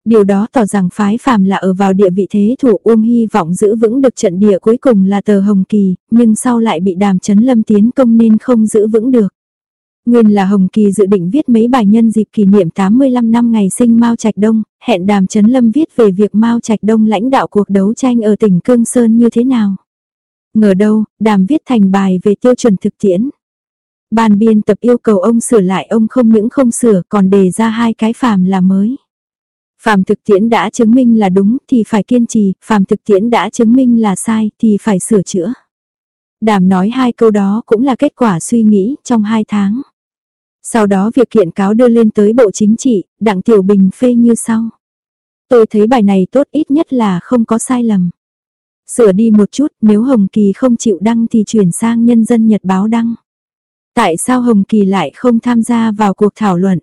Điều đó tỏ rằng phái phàm là ở vào địa vị thế thủ Uông hy vọng giữ vững được trận địa cuối cùng là tờ Hồng Kỳ, nhưng sau lại bị đàm chấn lâm tiến công nên không giữ vững được. Nguyên là Hồng Kỳ dự định viết mấy bài nhân dịp kỷ niệm 85 năm ngày sinh Mao Trạch Đông, hẹn Đàm Chấn Lâm viết về việc Mao Trạch Đông lãnh đạo cuộc đấu tranh ở tỉnh Cương Sơn như thế nào. Ngờ đâu, Đàm viết thành bài về tiêu chuẩn thực tiễn. Ban biên tập yêu cầu ông sửa lại ông không những không sửa còn đề ra hai cái phàm là mới. Phàm thực tiễn đã chứng minh là đúng thì phải kiên trì, phàm thực tiễn đã chứng minh là sai thì phải sửa chữa. Đàm nói hai câu đó cũng là kết quả suy nghĩ trong hai tháng. Sau đó việc kiện cáo đưa lên tới Bộ Chính trị, Đặng Tiểu Bình phê như sau. Tôi thấy bài này tốt ít nhất là không có sai lầm. Sửa đi một chút, nếu Hồng Kỳ không chịu đăng thì chuyển sang Nhân dân Nhật Báo đăng. Tại sao Hồng Kỳ lại không tham gia vào cuộc thảo luận?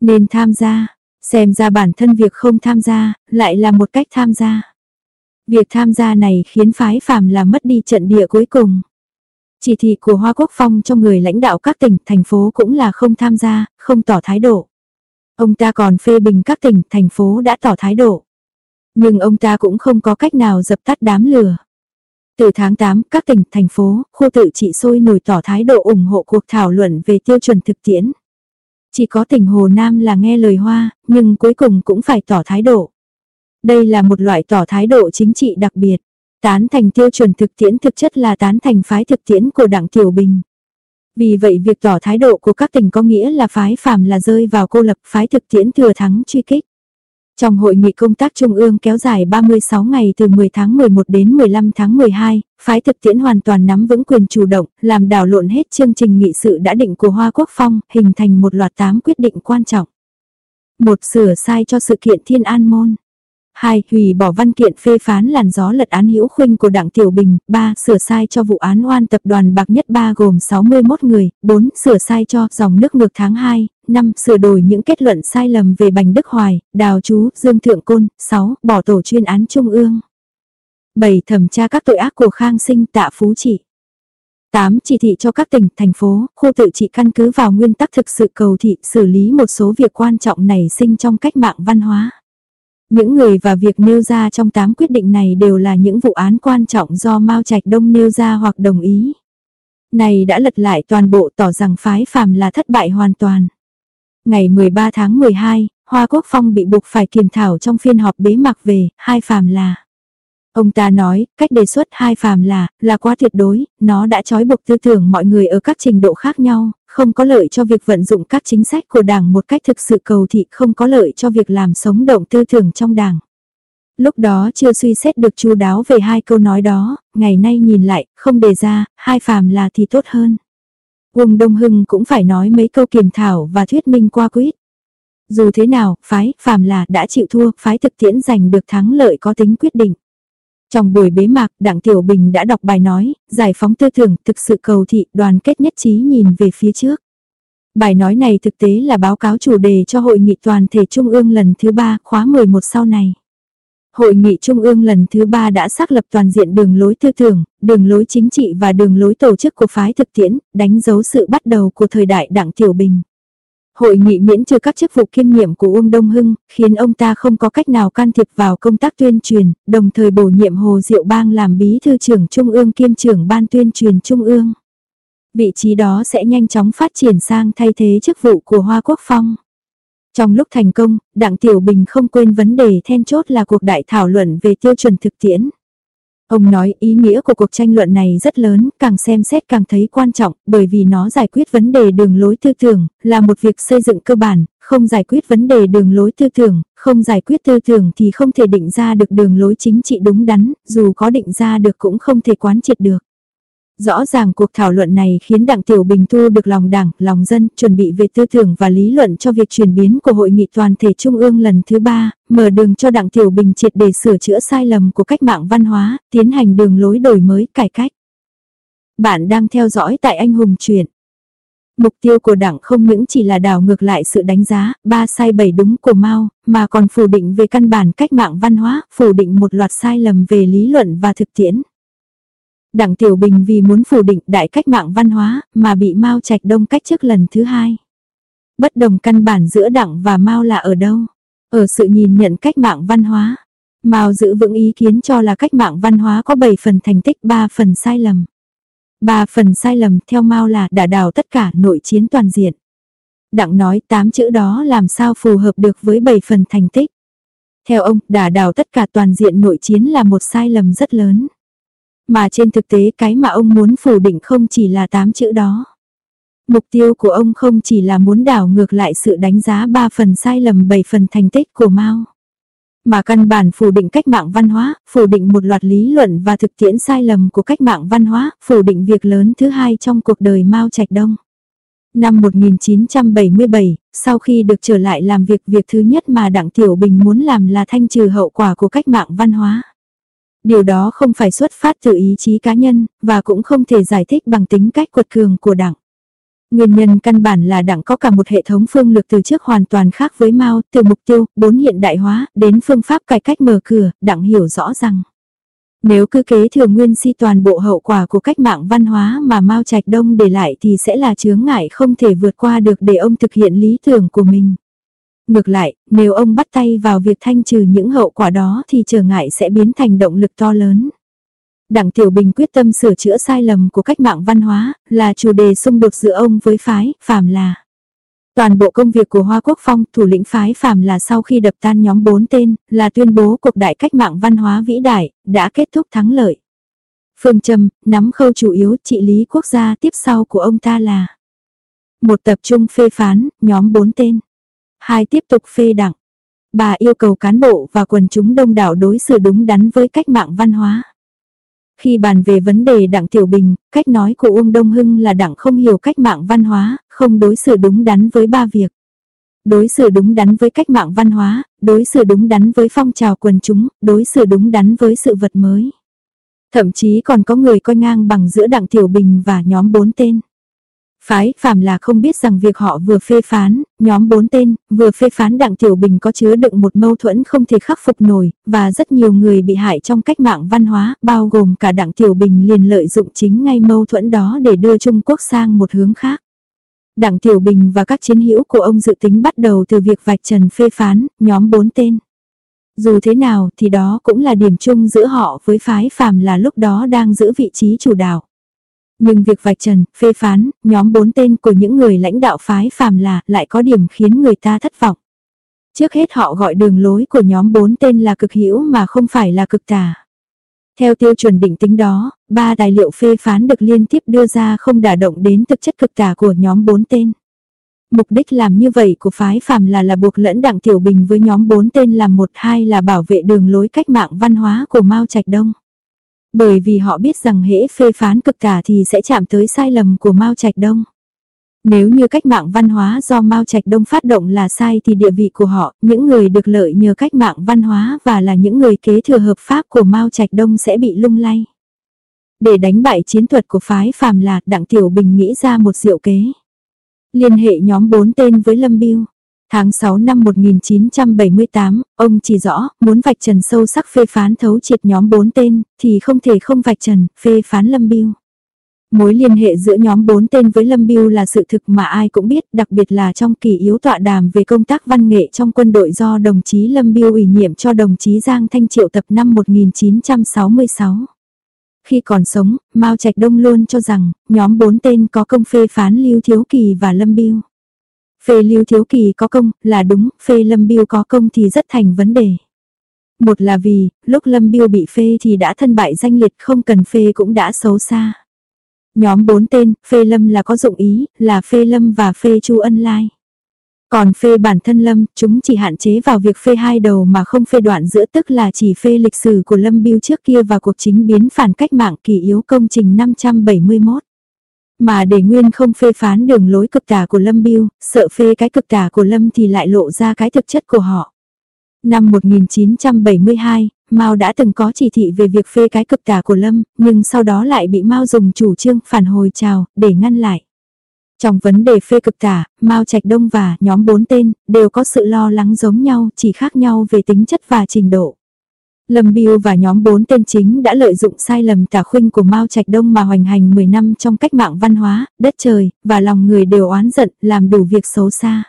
Nên tham gia, xem ra bản thân việc không tham gia, lại là một cách tham gia. Việc tham gia này khiến phái phàm là mất đi trận địa cuối cùng. Chỉ thị của Hoa Quốc Phong cho người lãnh đạo các tỉnh, thành phố cũng là không tham gia, không tỏ thái độ. Ông ta còn phê bình các tỉnh, thành phố đã tỏ thái độ. Nhưng ông ta cũng không có cách nào dập tắt đám lửa. Từ tháng 8, các tỉnh, thành phố, khu tự trị sôi nổi tỏ thái độ ủng hộ cuộc thảo luận về tiêu chuẩn thực tiễn. Chỉ có tỉnh Hồ Nam là nghe lời hoa, nhưng cuối cùng cũng phải tỏ thái độ. Đây là một loại tỏ thái độ chính trị đặc biệt. Tán thành tiêu chuẩn thực tiễn thực chất là tán thành phái thực tiễn của Đảng Tiểu Bình. Vì vậy việc tỏ thái độ của các tỉnh có nghĩa là phái phàm là rơi vào cô lập phái thực tiễn thừa thắng truy kích. Trong hội nghị công tác trung ương kéo dài 36 ngày từ 10 tháng 11 đến 15 tháng 12, phái thực tiễn hoàn toàn nắm vững quyền chủ động, làm đảo lộn hết chương trình nghị sự đã định của Hoa Quốc Phong, hình thành một loạt tám quyết định quan trọng. một Sửa sai cho sự kiện Thiên An Môn. 2. Hủy bỏ văn kiện phê phán làn gió lật án hữu khuynh của Đảng Tiểu Bình. 3. Sửa sai cho vụ án oan tập đoàn bạc nhất Ba gồm 61 người. 4. Sửa sai cho dòng nước ngược tháng 2. 5. Sửa đổi những kết luận sai lầm về Bành Đức Hoài, Đào Chú, Dương Thượng Côn. 6. Bỏ tổ chuyên án Trung ương. 7. Thẩm tra các tội ác của Khang Sinh Tạ Phú Trị. 8. Chỉ thị cho các tỉnh, thành phố, khu tự trị căn cứ vào nguyên tắc thực sự cầu thị xử lý một số việc quan trọng nảy sinh trong cách mạng văn hóa. Những người và việc nêu ra trong 8 quyết định này đều là những vụ án quan trọng do Mao Trạch Đông nêu ra hoặc đồng ý. Này đã lật lại toàn bộ tỏ rằng phái phàm là thất bại hoàn toàn. Ngày 13 tháng 12, Hoa Quốc Phong bị buộc phải kiềm thảo trong phiên họp bế mạc về, hai phàm là Ông ta nói, cách đề xuất hai phàm là, là quá tuyệt đối, nó đã trói buộc tư tưởng mọi người ở các trình độ khác nhau, không có lợi cho việc vận dụng các chính sách của đảng một cách thực sự cầu thị, không có lợi cho việc làm sống động tư tưởng trong đảng. Lúc đó chưa suy xét được chu đáo về hai câu nói đó, ngày nay nhìn lại, không đề ra, hai phàm là thì tốt hơn. Uông Đông Hưng cũng phải nói mấy câu kiềm thảo và thuyết minh qua quýt. Dù thế nào, phái, phàm là đã chịu thua, phái thực tiễn giành được thắng lợi có tính quyết định. Trong buổi bế mạc, Đặng Tiểu Bình đã đọc bài nói, giải phóng tư tưởng, thực sự cầu thị, đoàn kết nhất trí nhìn về phía trước. Bài nói này thực tế là báo cáo chủ đề cho Hội nghị toàn thể Trung ương lần thứ 3 khóa 11 sau này. Hội nghị Trung ương lần thứ ba đã xác lập toàn diện đường lối tư tưởng, đường lối chính trị và đường lối tổ chức của phái thực tiễn, đánh dấu sự bắt đầu của thời đại đảng Tiểu Bình. Hội nghị miễn trừ các chức vụ kiêm nhiệm của Uông Đông Hưng, khiến ông ta không có cách nào can thiệp vào công tác tuyên truyền, đồng thời bổ nhiệm Hồ Diệu Bang làm bí thư trưởng Trung ương kiêm trưởng ban tuyên truyền Trung ương. Vị trí đó sẽ nhanh chóng phát triển sang thay thế chức vụ của Hoa Quốc Phong. Trong lúc thành công, Đặng Tiểu Bình không quên vấn đề then chốt là cuộc đại thảo luận về tiêu chuẩn thực tiễn. Ông nói ý nghĩa của cuộc tranh luận này rất lớn, càng xem xét càng thấy quan trọng, bởi vì nó giải quyết vấn đề đường lối tư tưởng, là một việc xây dựng cơ bản, không giải quyết vấn đề đường lối tư tưởng, không giải quyết tư tưởng thì không thể định ra được đường lối chính trị đúng đắn, dù có định ra được cũng không thể quán triệt được. Rõ ràng cuộc thảo luận này khiến Đặng Tiểu Bình thu được lòng đảng, lòng dân, chuẩn bị về tư tưởng và lý luận cho việc chuyển biến của Hội nghị toàn thể Trung ương lần thứ ba, mở đường cho Đặng Tiểu Bình triệt để sửa chữa sai lầm của cách mạng văn hóa, tiến hành đường lối đổi mới, cải cách. Bạn đang theo dõi tại Anh Hùng Truyện. Mục tiêu của đảng không những chỉ là đảo ngược lại sự đánh giá, ba sai bảy đúng của Mao, mà còn phủ định về căn bản cách mạng văn hóa, phủ định một loạt sai lầm về lý luận và thực tiễn. Đặng Tiểu Bình vì muốn phủ định đại cách mạng văn hóa mà bị Mao Trạch Đông cách chức lần thứ hai. Bất đồng căn bản giữa Đặng và Mao là ở đâu? Ở sự nhìn nhận cách mạng văn hóa. Mao giữ vững ý kiến cho là cách mạng văn hóa có 7 phần thành tích 3 phần sai lầm. 3 phần sai lầm theo Mao là đã đào tất cả nội chiến toàn diện. Đặng nói 8 chữ đó làm sao phù hợp được với 7 phần thành tích. Theo ông, đả đào tất cả toàn diện nội chiến là một sai lầm rất lớn. Mà trên thực tế cái mà ông muốn phủ định không chỉ là tám chữ đó. Mục tiêu của ông không chỉ là muốn đảo ngược lại sự đánh giá ba phần sai lầm bảy phần thành tích của Mao. Mà căn bản phủ định cách mạng văn hóa, phủ định một loạt lý luận và thực tiễn sai lầm của cách mạng văn hóa, phủ định việc lớn thứ hai trong cuộc đời Mao Trạch Đông. Năm 1977, sau khi được trở lại làm việc việc thứ nhất mà Đặng Tiểu Bình muốn làm là thanh trừ hậu quả của cách mạng văn hóa. Điều đó không phải xuất phát từ ý chí cá nhân, và cũng không thể giải thích bằng tính cách quật cường của đảng. Nguyên nhân căn bản là đảng có cả một hệ thống phương lược từ trước hoàn toàn khác với Mao, từ mục tiêu, bốn hiện đại hóa, đến phương pháp cải cách mở cửa, đảng hiểu rõ rằng. Nếu cứ kế thừa nguyên si toàn bộ hậu quả của cách mạng văn hóa mà Mao Trạch Đông để lại thì sẽ là chướng ngại không thể vượt qua được để ông thực hiện lý tưởng của mình. Ngược lại, nếu ông bắt tay vào việc thanh trừ những hậu quả đó thì trở ngại sẽ biến thành động lực to lớn. Đặng Tiểu Bình quyết tâm sửa chữa sai lầm của cách mạng văn hóa, là chủ đề xung đột giữa ông với phái, phàm là. Toàn bộ công việc của Hoa Quốc Phong, thủ lĩnh phái phàm là sau khi đập tan nhóm bốn tên, là tuyên bố cuộc đại cách mạng văn hóa vĩ đại, đã kết thúc thắng lợi. Phương châm nắm khâu chủ yếu trị lý quốc gia tiếp sau của ông ta là một tập trung phê phán, nhóm bốn tên. Hai tiếp tục phê đặng. Bà yêu cầu cán bộ và quần chúng đông đảo đối xử đúng đắn với cách mạng văn hóa. Khi bàn về vấn đề Đặng Tiểu Bình, cách nói của Uông Đông Hưng là Đặng không hiểu cách mạng văn hóa, không đối xử đúng đắn với ba việc. Đối xử đúng đắn với cách mạng văn hóa, đối xử đúng đắn với phong trào quần chúng, đối xử đúng đắn với sự vật mới. Thậm chí còn có người coi ngang bằng giữa Đặng Tiểu Bình và nhóm bốn tên. Phái phàm là không biết rằng việc họ vừa phê phán, nhóm bốn tên, vừa phê phán Đặng Tiểu Bình có chứa đựng một mâu thuẫn không thể khắc phục nổi, và rất nhiều người bị hại trong cách mạng văn hóa, bao gồm cả Đặng Tiểu Bình liền lợi dụng chính ngay mâu thuẫn đó để đưa Trung Quốc sang một hướng khác. Đặng Tiểu Bình và các chiến hữu của ông dự tính bắt đầu từ việc vạch trần phê phán, nhóm bốn tên. Dù thế nào thì đó cũng là điểm chung giữa họ với phái phàm là lúc đó đang giữ vị trí chủ đạo. Nhưng việc vạch trần, phê phán, nhóm bốn tên của những người lãnh đạo phái phàm là lại có điểm khiến người ta thất vọng. Trước hết họ gọi đường lối của nhóm bốn tên là cực hữu mà không phải là cực tà. Theo tiêu chuẩn định tính đó, ba tài liệu phê phán được liên tiếp đưa ra không đả động đến thực chất cực tà của nhóm bốn tên. Mục đích làm như vậy của phái phàm là là buộc lẫn đặng tiểu bình với nhóm bốn tên làm một hai là bảo vệ đường lối cách mạng văn hóa của Mao Trạch Đông. Bởi vì họ biết rằng hễ phê phán cực tả thì sẽ chạm tới sai lầm của Mao Trạch Đông. Nếu như cách mạng văn hóa do Mao Trạch Đông phát động là sai thì địa vị của họ, những người được lợi nhờ cách mạng văn hóa và là những người kế thừa hợp pháp của Mao Trạch Đông sẽ bị lung lay. Để đánh bại chiến thuật của phái phàm lạc Đặng Tiểu Bình nghĩ ra một diệu kế. Liên hệ nhóm bốn tên với Lâm Biêu. Tháng 6 năm 1978, ông chỉ rõ, muốn vạch trần sâu sắc phê phán thấu triệt nhóm bốn tên, thì không thể không vạch trần, phê phán Lâm Biêu. Mối liên hệ giữa nhóm bốn tên với Lâm Biêu là sự thực mà ai cũng biết, đặc biệt là trong kỳ yếu tọa đàm về công tác văn nghệ trong quân đội do đồng chí Lâm Biêu ủy nhiệm cho đồng chí Giang Thanh Triệu tập năm 1966. Khi còn sống, Mao Trạch Đông luôn cho rằng, nhóm bốn tên có công phê phán Lưu Thiếu Kỳ và Lâm Biêu. Phê Lưu Thiếu Kỳ có công, là đúng, phê Lâm Biêu có công thì rất thành vấn đề. Một là vì, lúc Lâm Biêu bị phê thì đã thân bại danh liệt không cần phê cũng đã xấu xa. Nhóm bốn tên, phê Lâm là có dụng ý, là phê Lâm và phê Chu Ân Lai. Còn phê bản thân Lâm, chúng chỉ hạn chế vào việc phê hai đầu mà không phê đoạn giữa tức là chỉ phê lịch sử của Lâm Biêu trước kia và cuộc chính biến phản cách mạng kỳ yếu công trình 571. Mà để nguyên không phê phán đường lối cực tả của Lâm Biêu, sợ phê cái cực tả của Lâm thì lại lộ ra cái thực chất của họ. Năm 1972, Mao đã từng có chỉ thị về việc phê cái cực tả của Lâm, nhưng sau đó lại bị Mao dùng chủ trương phản hồi chào để ngăn lại. Trong vấn đề phê cực tả, Mao Trạch Đông và nhóm bốn tên đều có sự lo lắng giống nhau, chỉ khác nhau về tính chất và trình độ. Lâm Biêu và nhóm bốn tên chính đã lợi dụng sai lầm tả khuynh của Mao Trạch Đông mà hoành hành 10 năm trong cách mạng văn hóa, đất trời, và lòng người đều oán giận, làm đủ việc xấu xa.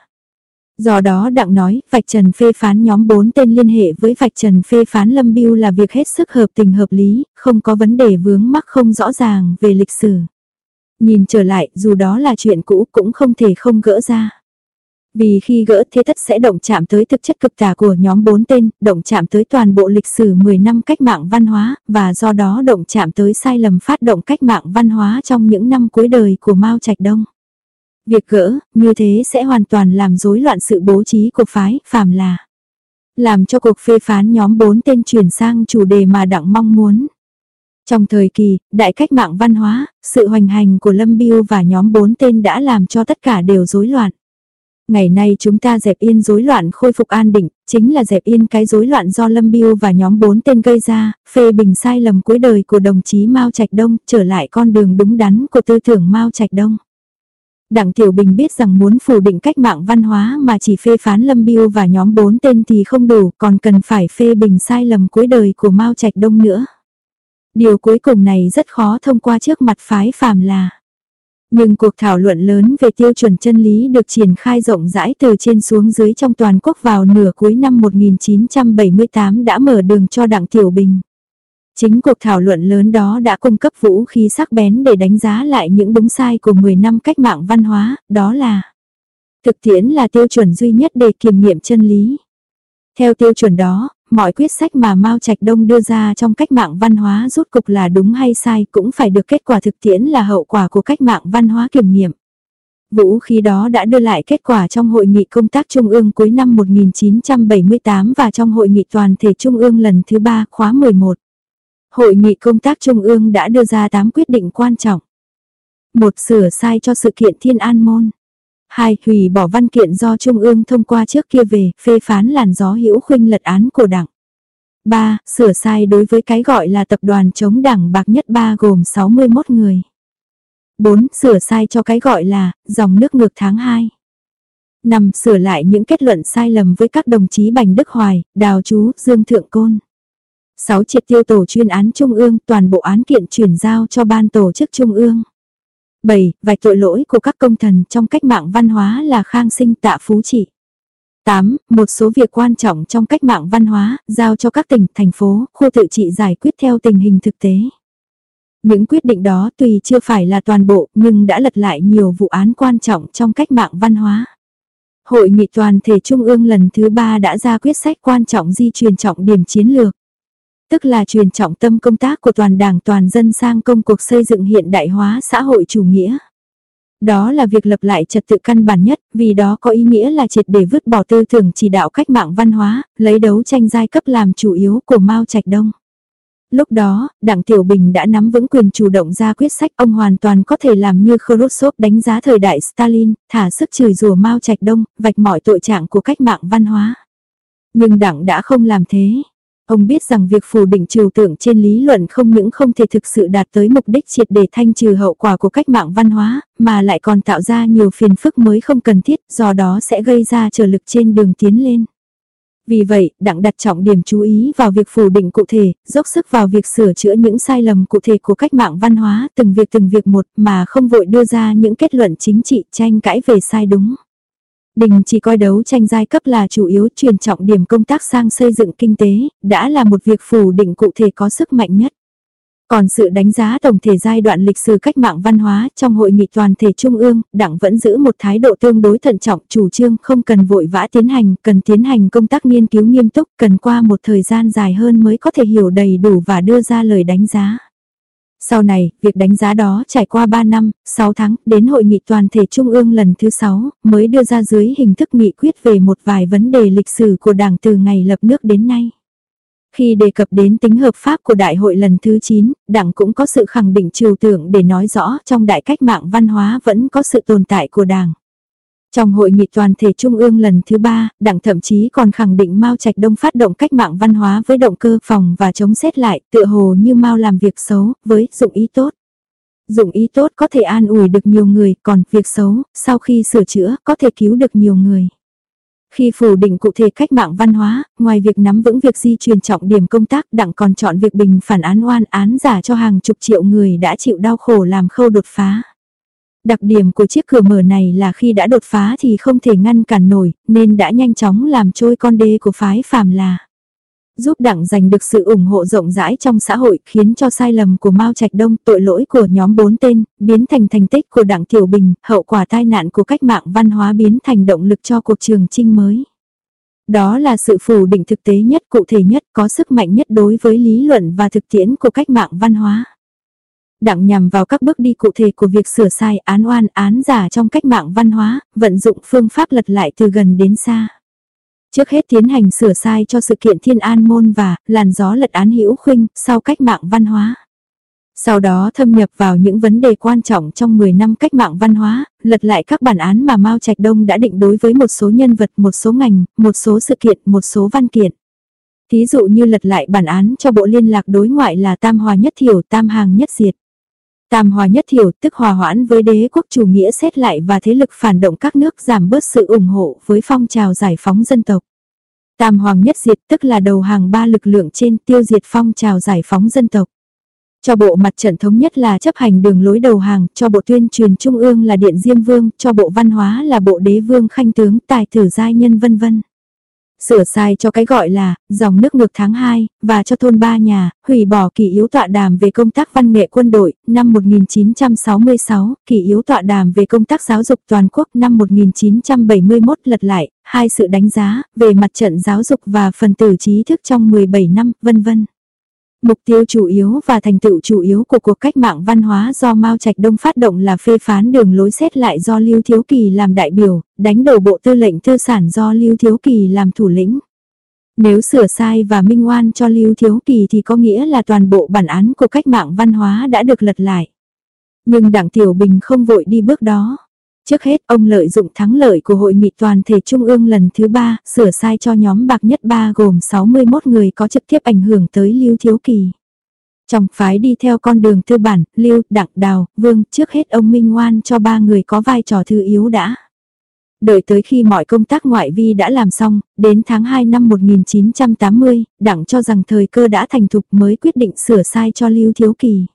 Do đó Đặng nói, vạch trần phê phán nhóm bốn tên liên hệ với vạch trần phê phán Lâm Biêu là việc hết sức hợp tình hợp lý, không có vấn đề vướng mắc không rõ ràng về lịch sử. Nhìn trở lại, dù đó là chuyện cũ cũng không thể không gỡ ra. Vì khi gỡ thế tất sẽ động chạm tới thực chất cực tả của nhóm bốn tên, động chạm tới toàn bộ lịch sử 10 năm cách mạng văn hóa, và do đó động chạm tới sai lầm phát động cách mạng văn hóa trong những năm cuối đời của Mao Trạch Đông. Việc gỡ, như thế sẽ hoàn toàn làm rối loạn sự bố trí của phái, phàm là làm cho cuộc phê phán nhóm bốn tên chuyển sang chủ đề mà đặng mong muốn. Trong thời kỳ, đại cách mạng văn hóa, sự hoành hành của Lâm Biêu và nhóm bốn tên đã làm cho tất cả đều rối loạn. Ngày nay chúng ta dẹp yên rối loạn khôi phục an định, chính là dẹp yên cái rối loạn do Lâm Biêu và nhóm bốn tên gây ra, phê bình sai lầm cuối đời của đồng chí Mao Trạch Đông, trở lại con đường đúng đắn của tư tưởng Mao Trạch Đông. Đặng Tiểu Bình biết rằng muốn phủ định cách mạng văn hóa mà chỉ phê phán Lâm Biêu và nhóm bốn tên thì không đủ, còn cần phải phê bình sai lầm cuối đời của Mao Trạch Đông nữa. Điều cuối cùng này rất khó thông qua trước mặt phái phàm là nhưng cuộc thảo luận lớn về tiêu chuẩn chân lý được triển khai rộng rãi từ trên xuống dưới trong toàn quốc vào nửa cuối năm 1978 đã mở đường cho Đặng Tiểu Bình. Chính cuộc thảo luận lớn đó đã cung cấp vũ khí sắc bén để đánh giá lại những đúng sai của 10 năm cách mạng văn hóa, đó là thực tiễn là tiêu chuẩn duy nhất để kiểm nghiệm chân lý. Theo tiêu chuẩn đó, mọi quyết sách mà Mao Trạch Đông đưa ra trong cách mạng văn hóa rút cục là đúng hay sai cũng phải được kết quả thực tiễn là hậu quả của cách mạng văn hóa kiểm nghiệm. Vũ khí đó đã đưa lại kết quả trong hội nghị công tác trung ương cuối năm 1978 và trong hội nghị toàn thể trung ương lần thứ 3 khóa 11. Hội nghị công tác trung ương đã đưa ra 8 quyết định quan trọng. một Sửa sai cho sự kiện Thiên An Môn. 2. Hủy bỏ văn kiện do Trung ương thông qua trước kia về, phê phán làn gió hữu khuynh lật án của đảng. 3. Sửa sai đối với cái gọi là tập đoàn chống đảng bạc nhất ba gồm 61 người. 4. Sửa sai cho cái gọi là dòng nước ngược tháng 2. 5. Sửa lại những kết luận sai lầm với các đồng chí Bành Đức Hoài, Đào Chú, Dương Thượng Côn. 6. Triệt tiêu tổ chuyên án Trung ương, toàn bộ án kiện chuyển giao cho ban tổ chức Trung ương. 7. Vạch tội lỗi của các công thần trong cách mạng văn hóa là khang sinh tạ phú trị. 8. Một số việc quan trọng trong cách mạng văn hóa, giao cho các tỉnh, thành phố, khu tự trị giải quyết theo tình hình thực tế. Những quyết định đó tùy chưa phải là toàn bộ nhưng đã lật lại nhiều vụ án quan trọng trong cách mạng văn hóa. Hội nghị toàn thể Trung ương lần thứ ba đã ra quyết sách quan trọng di truyền trọng điểm chiến lược. Tức là truyền trọng tâm công tác của toàn đảng toàn dân sang công cuộc xây dựng hiện đại hóa xã hội chủ nghĩa. Đó là việc lập lại trật tự căn bản nhất, vì đó có ý nghĩa là triệt để vứt bỏ tư tưởng chỉ đạo cách mạng văn hóa, lấy đấu tranh giai cấp làm chủ yếu của Mao Trạch Đông. Lúc đó, Đảng Tiểu Bình đã nắm vững quyền chủ động ra quyết sách ông hoàn toàn có thể làm như Khrushchev đánh giá thời đại Stalin, thả sức chửi rủa Mao Trạch Đông, vạch mọi tội trạng của cách mạng văn hóa. Nhưng Đảng đã không làm thế. Ông biết rằng việc phủ định trừu tượng trên lý luận không những không thể thực sự đạt tới mục đích triệt để thanh trừ hậu quả của cách mạng văn hóa, mà lại còn tạo ra nhiều phiền phức mới không cần thiết, do đó sẽ gây ra trở lực trên đường tiến lên. Vì vậy, đặng đặt trọng điểm chú ý vào việc phủ định cụ thể, dốc sức vào việc sửa chữa những sai lầm cụ thể của cách mạng văn hóa từng việc từng việc một mà không vội đưa ra những kết luận chính trị tranh cãi về sai đúng. Đình chỉ coi đấu tranh giai cấp là chủ yếu truyền trọng điểm công tác sang xây dựng kinh tế, đã là một việc phủ định cụ thể có sức mạnh nhất. Còn sự đánh giá tổng thể giai đoạn lịch sử cách mạng văn hóa trong hội nghị toàn thể trung ương, đảng vẫn giữ một thái độ tương đối thận trọng, chủ trương không cần vội vã tiến hành, cần tiến hành công tác nghiên cứu nghiêm túc, cần qua một thời gian dài hơn mới có thể hiểu đầy đủ và đưa ra lời đánh giá. Sau này, việc đánh giá đó trải qua 3 năm, 6 tháng, đến hội nghị toàn thể trung ương lần thứ 6, mới đưa ra dưới hình thức nghị quyết về một vài vấn đề lịch sử của đảng từ ngày lập nước đến nay. Khi đề cập đến tính hợp pháp của đại hội lần thứ 9, đảng cũng có sự khẳng định trừu tượng để nói rõ trong đại cách mạng văn hóa vẫn có sự tồn tại của đảng. Trong hội nghị toàn thể trung ương lần thứ ba, đảng thậm chí còn khẳng định Mao Trạch Đông phát động cách mạng văn hóa với động cơ phòng và chống xét lại, tựa hồ như Mao làm việc xấu, với dụng ý tốt. Dụng ý tốt có thể an ủi được nhiều người, còn việc xấu, sau khi sửa chữa, có thể cứu được nhiều người. Khi phủ định cụ thể cách mạng văn hóa, ngoài việc nắm vững việc di truyền trọng điểm công tác đảng còn chọn việc bình phản án oan án giả cho hàng chục triệu người đã chịu đau khổ làm khâu đột phá. Đặc điểm của chiếc cửa mở này là khi đã đột phá thì không thể ngăn cản nổi, nên đã nhanh chóng làm trôi con đê của phái phàm là giúp đảng giành được sự ủng hộ rộng rãi trong xã hội, khiến cho sai lầm của Mao Trạch Đông, tội lỗi của nhóm bốn tên, biến thành thành tích của đảng Tiểu Bình, hậu quả tai nạn của cách mạng văn hóa biến thành động lực cho cuộc trường chinh mới. Đó là sự phủ định thực tế nhất, cụ thể nhất, có sức mạnh nhất đối với lý luận và thực tiễn của cách mạng văn hóa đặng nhằm vào các bước đi cụ thể của việc sửa sai án oan án giả trong cách mạng văn hóa, vận dụng phương pháp lật lại từ gần đến xa. Trước hết tiến hành sửa sai cho sự kiện Thiên An Môn và làn gió lật án hữu khuynh sau cách mạng văn hóa. Sau đó thâm nhập vào những vấn đề quan trọng trong 10 năm cách mạng văn hóa, lật lại các bản án mà Mao Trạch Đông đã định đối với một số nhân vật, một số ngành, một số sự kiện, một số văn kiện. Thí dụ như lật lại bản án cho bộ liên lạc đối ngoại là Tam Hòa Nhất Thiểu, Tam Hàng Nhất Diệt. Tam hòa nhất thiểu tức hòa hoãn với đế quốc chủ nghĩa xét lại và thế lực phản động các nước giảm bớt sự ủng hộ với phong trào giải phóng dân tộc. Tam hoàng nhất diệt tức là đầu hàng ba lực lượng trên tiêu diệt phong trào giải phóng dân tộc. Cho bộ mặt trận thống nhất là chấp hành đường lối đầu hàng, cho bộ tuyên truyền trung ương là điện diêm vương, cho bộ văn hóa là bộ đế vương khanh tướng tài tử giai nhân vân vân. Sửa sai cho cái gọi là dòng nước ngược tháng 2 và cho thôn ba nhà, hủy bỏ kỳ yếu tọa đàm về công tác văn nghệ quân đội năm 1966, kỳ yếu tọa đàm về công tác giáo dục toàn quốc năm 1971 lật lại, hai sự đánh giá về mặt trận giáo dục và phần tử trí thức trong 17 năm, vân vân. Mục tiêu chủ yếu và thành tựu chủ yếu của cuộc cách mạng văn hóa do Mao Trạch Đông phát động là phê phán đường lối xét lại do Lưu Thiếu Kỳ làm đại biểu, đánh đổ bộ tư lệnh tư sản do Lưu Thiếu Kỳ làm thủ lĩnh. Nếu sửa sai và minh oan cho Lưu Thiếu Kỳ thì có nghĩa là toàn bộ bản án của cách mạng văn hóa đã được lật lại. Nhưng Đảng Tiểu Bình không vội đi bước đó. Trước hết ông lợi dụng thắng lợi của hội nghị toàn thể trung ương lần thứ ba, sửa sai cho nhóm bạc nhất ba gồm 61 người có trực tiếp ảnh hưởng tới Lưu Thiếu Kỳ. Trong phái đi theo con đường tư bản, Lưu, Đặng, Đào, Vương, trước hết ông minh ngoan cho ba người có vai trò thư yếu đã. Đợi tới khi mọi công tác ngoại vi đã làm xong, đến tháng 2 năm 1980, Đặng cho rằng thời cơ đã thành thục mới quyết định sửa sai cho Lưu Thiếu Kỳ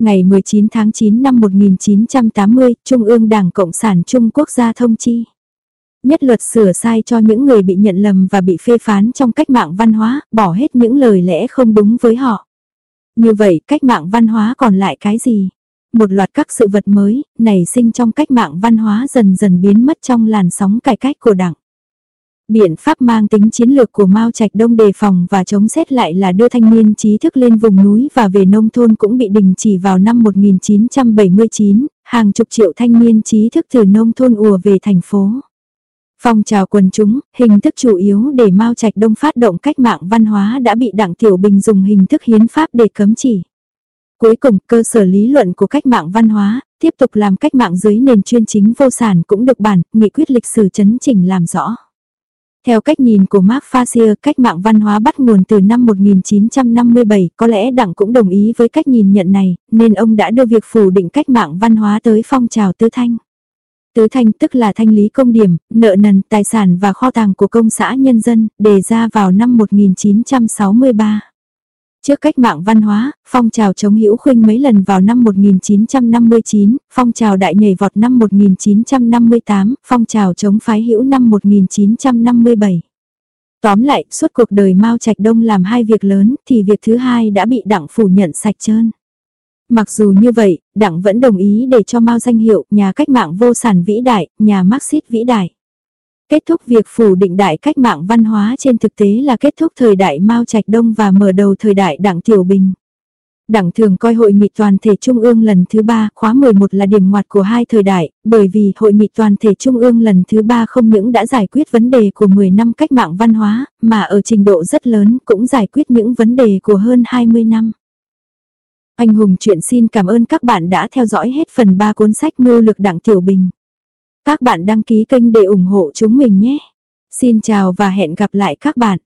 ngày 19 tháng 9 năm 1980, Trung ương Đảng Cộng sản Trung Quốc ra thông chi. Nhất luật sửa sai cho những người bị nhận lầm và bị phê phán trong cách mạng văn hóa, bỏ hết những lời lẽ không đúng với họ. Như vậy, cách mạng văn hóa còn lại cái gì? Một loạt các sự vật mới, nảy sinh trong cách mạng văn hóa dần dần biến mất trong làn sóng cải cách của đảng. Biện pháp mang tính chiến lược của Mao Trạch Đông đề phòng và chống xét lại là đưa thanh niên trí thức lên vùng núi và về nông thôn cũng bị đình chỉ vào năm 1979, hàng chục triệu thanh niên trí thức từ nông thôn ùa về thành phố. Phong trào quần chúng, hình thức chủ yếu để Mao Trạch Đông phát động cách mạng văn hóa đã bị Đảng Tiểu Bình dùng hình thức hiến pháp để cấm chỉ. Cuối cùng, cơ sở lý luận của cách mạng văn hóa, tiếp tục làm cách mạng dưới nền chuyên chính vô sản cũng được bản, nghị quyết lịch sử chấn chỉnh làm rõ. Theo cách nhìn của Mark Fassier, cách mạng văn hóa bắt nguồn từ năm 1957, có lẽ Đảng cũng đồng ý với cách nhìn nhận này, nên ông đã đưa việc phủ định cách mạng văn hóa tới phong trào tứ thanh. Tứ thanh tức là thanh lý công điểm, nợ nần, tài sản và kho tàng của công xã nhân dân, đề ra vào năm 1963. Trước cách mạng văn hóa, phong trào chống hữu khuynh mấy lần vào năm 1959, phong trào đại nhảy vọt năm 1958, phong trào chống phái hữu năm 1957. Tóm lại, suốt cuộc đời Mao Trạch Đông làm hai việc lớn, thì việc thứ hai đã bị đảng phủ nhận sạch trơn. Mặc dù như vậy, đảng vẫn đồng ý để cho Mao danh hiệu nhà cách mạng vô sản vĩ đại, nhà Marxist vĩ đại. Kết thúc việc phủ định đại cách mạng văn hóa trên thực tế là kết thúc thời đại Mao Trạch Đông và mở đầu thời đại Đảng Tiểu Bình. Đảng thường coi hội nghị toàn thể Trung ương lần thứ ba khóa 11 là điểm ngoặt của hai thời đại, bởi vì hội nghị toàn thể Trung ương lần thứ ba không những đã giải quyết vấn đề của 10 năm cách mạng văn hóa, mà ở trình độ rất lớn cũng giải quyết những vấn đề của hơn 20 năm. Anh Hùng chuyện xin cảm ơn các bạn đã theo dõi hết phần 3 cuốn sách Mưu lực Đảng Tiểu Bình. Các bạn đăng ký kênh để ủng hộ chúng mình nhé. Xin chào và hẹn gặp lại các bạn.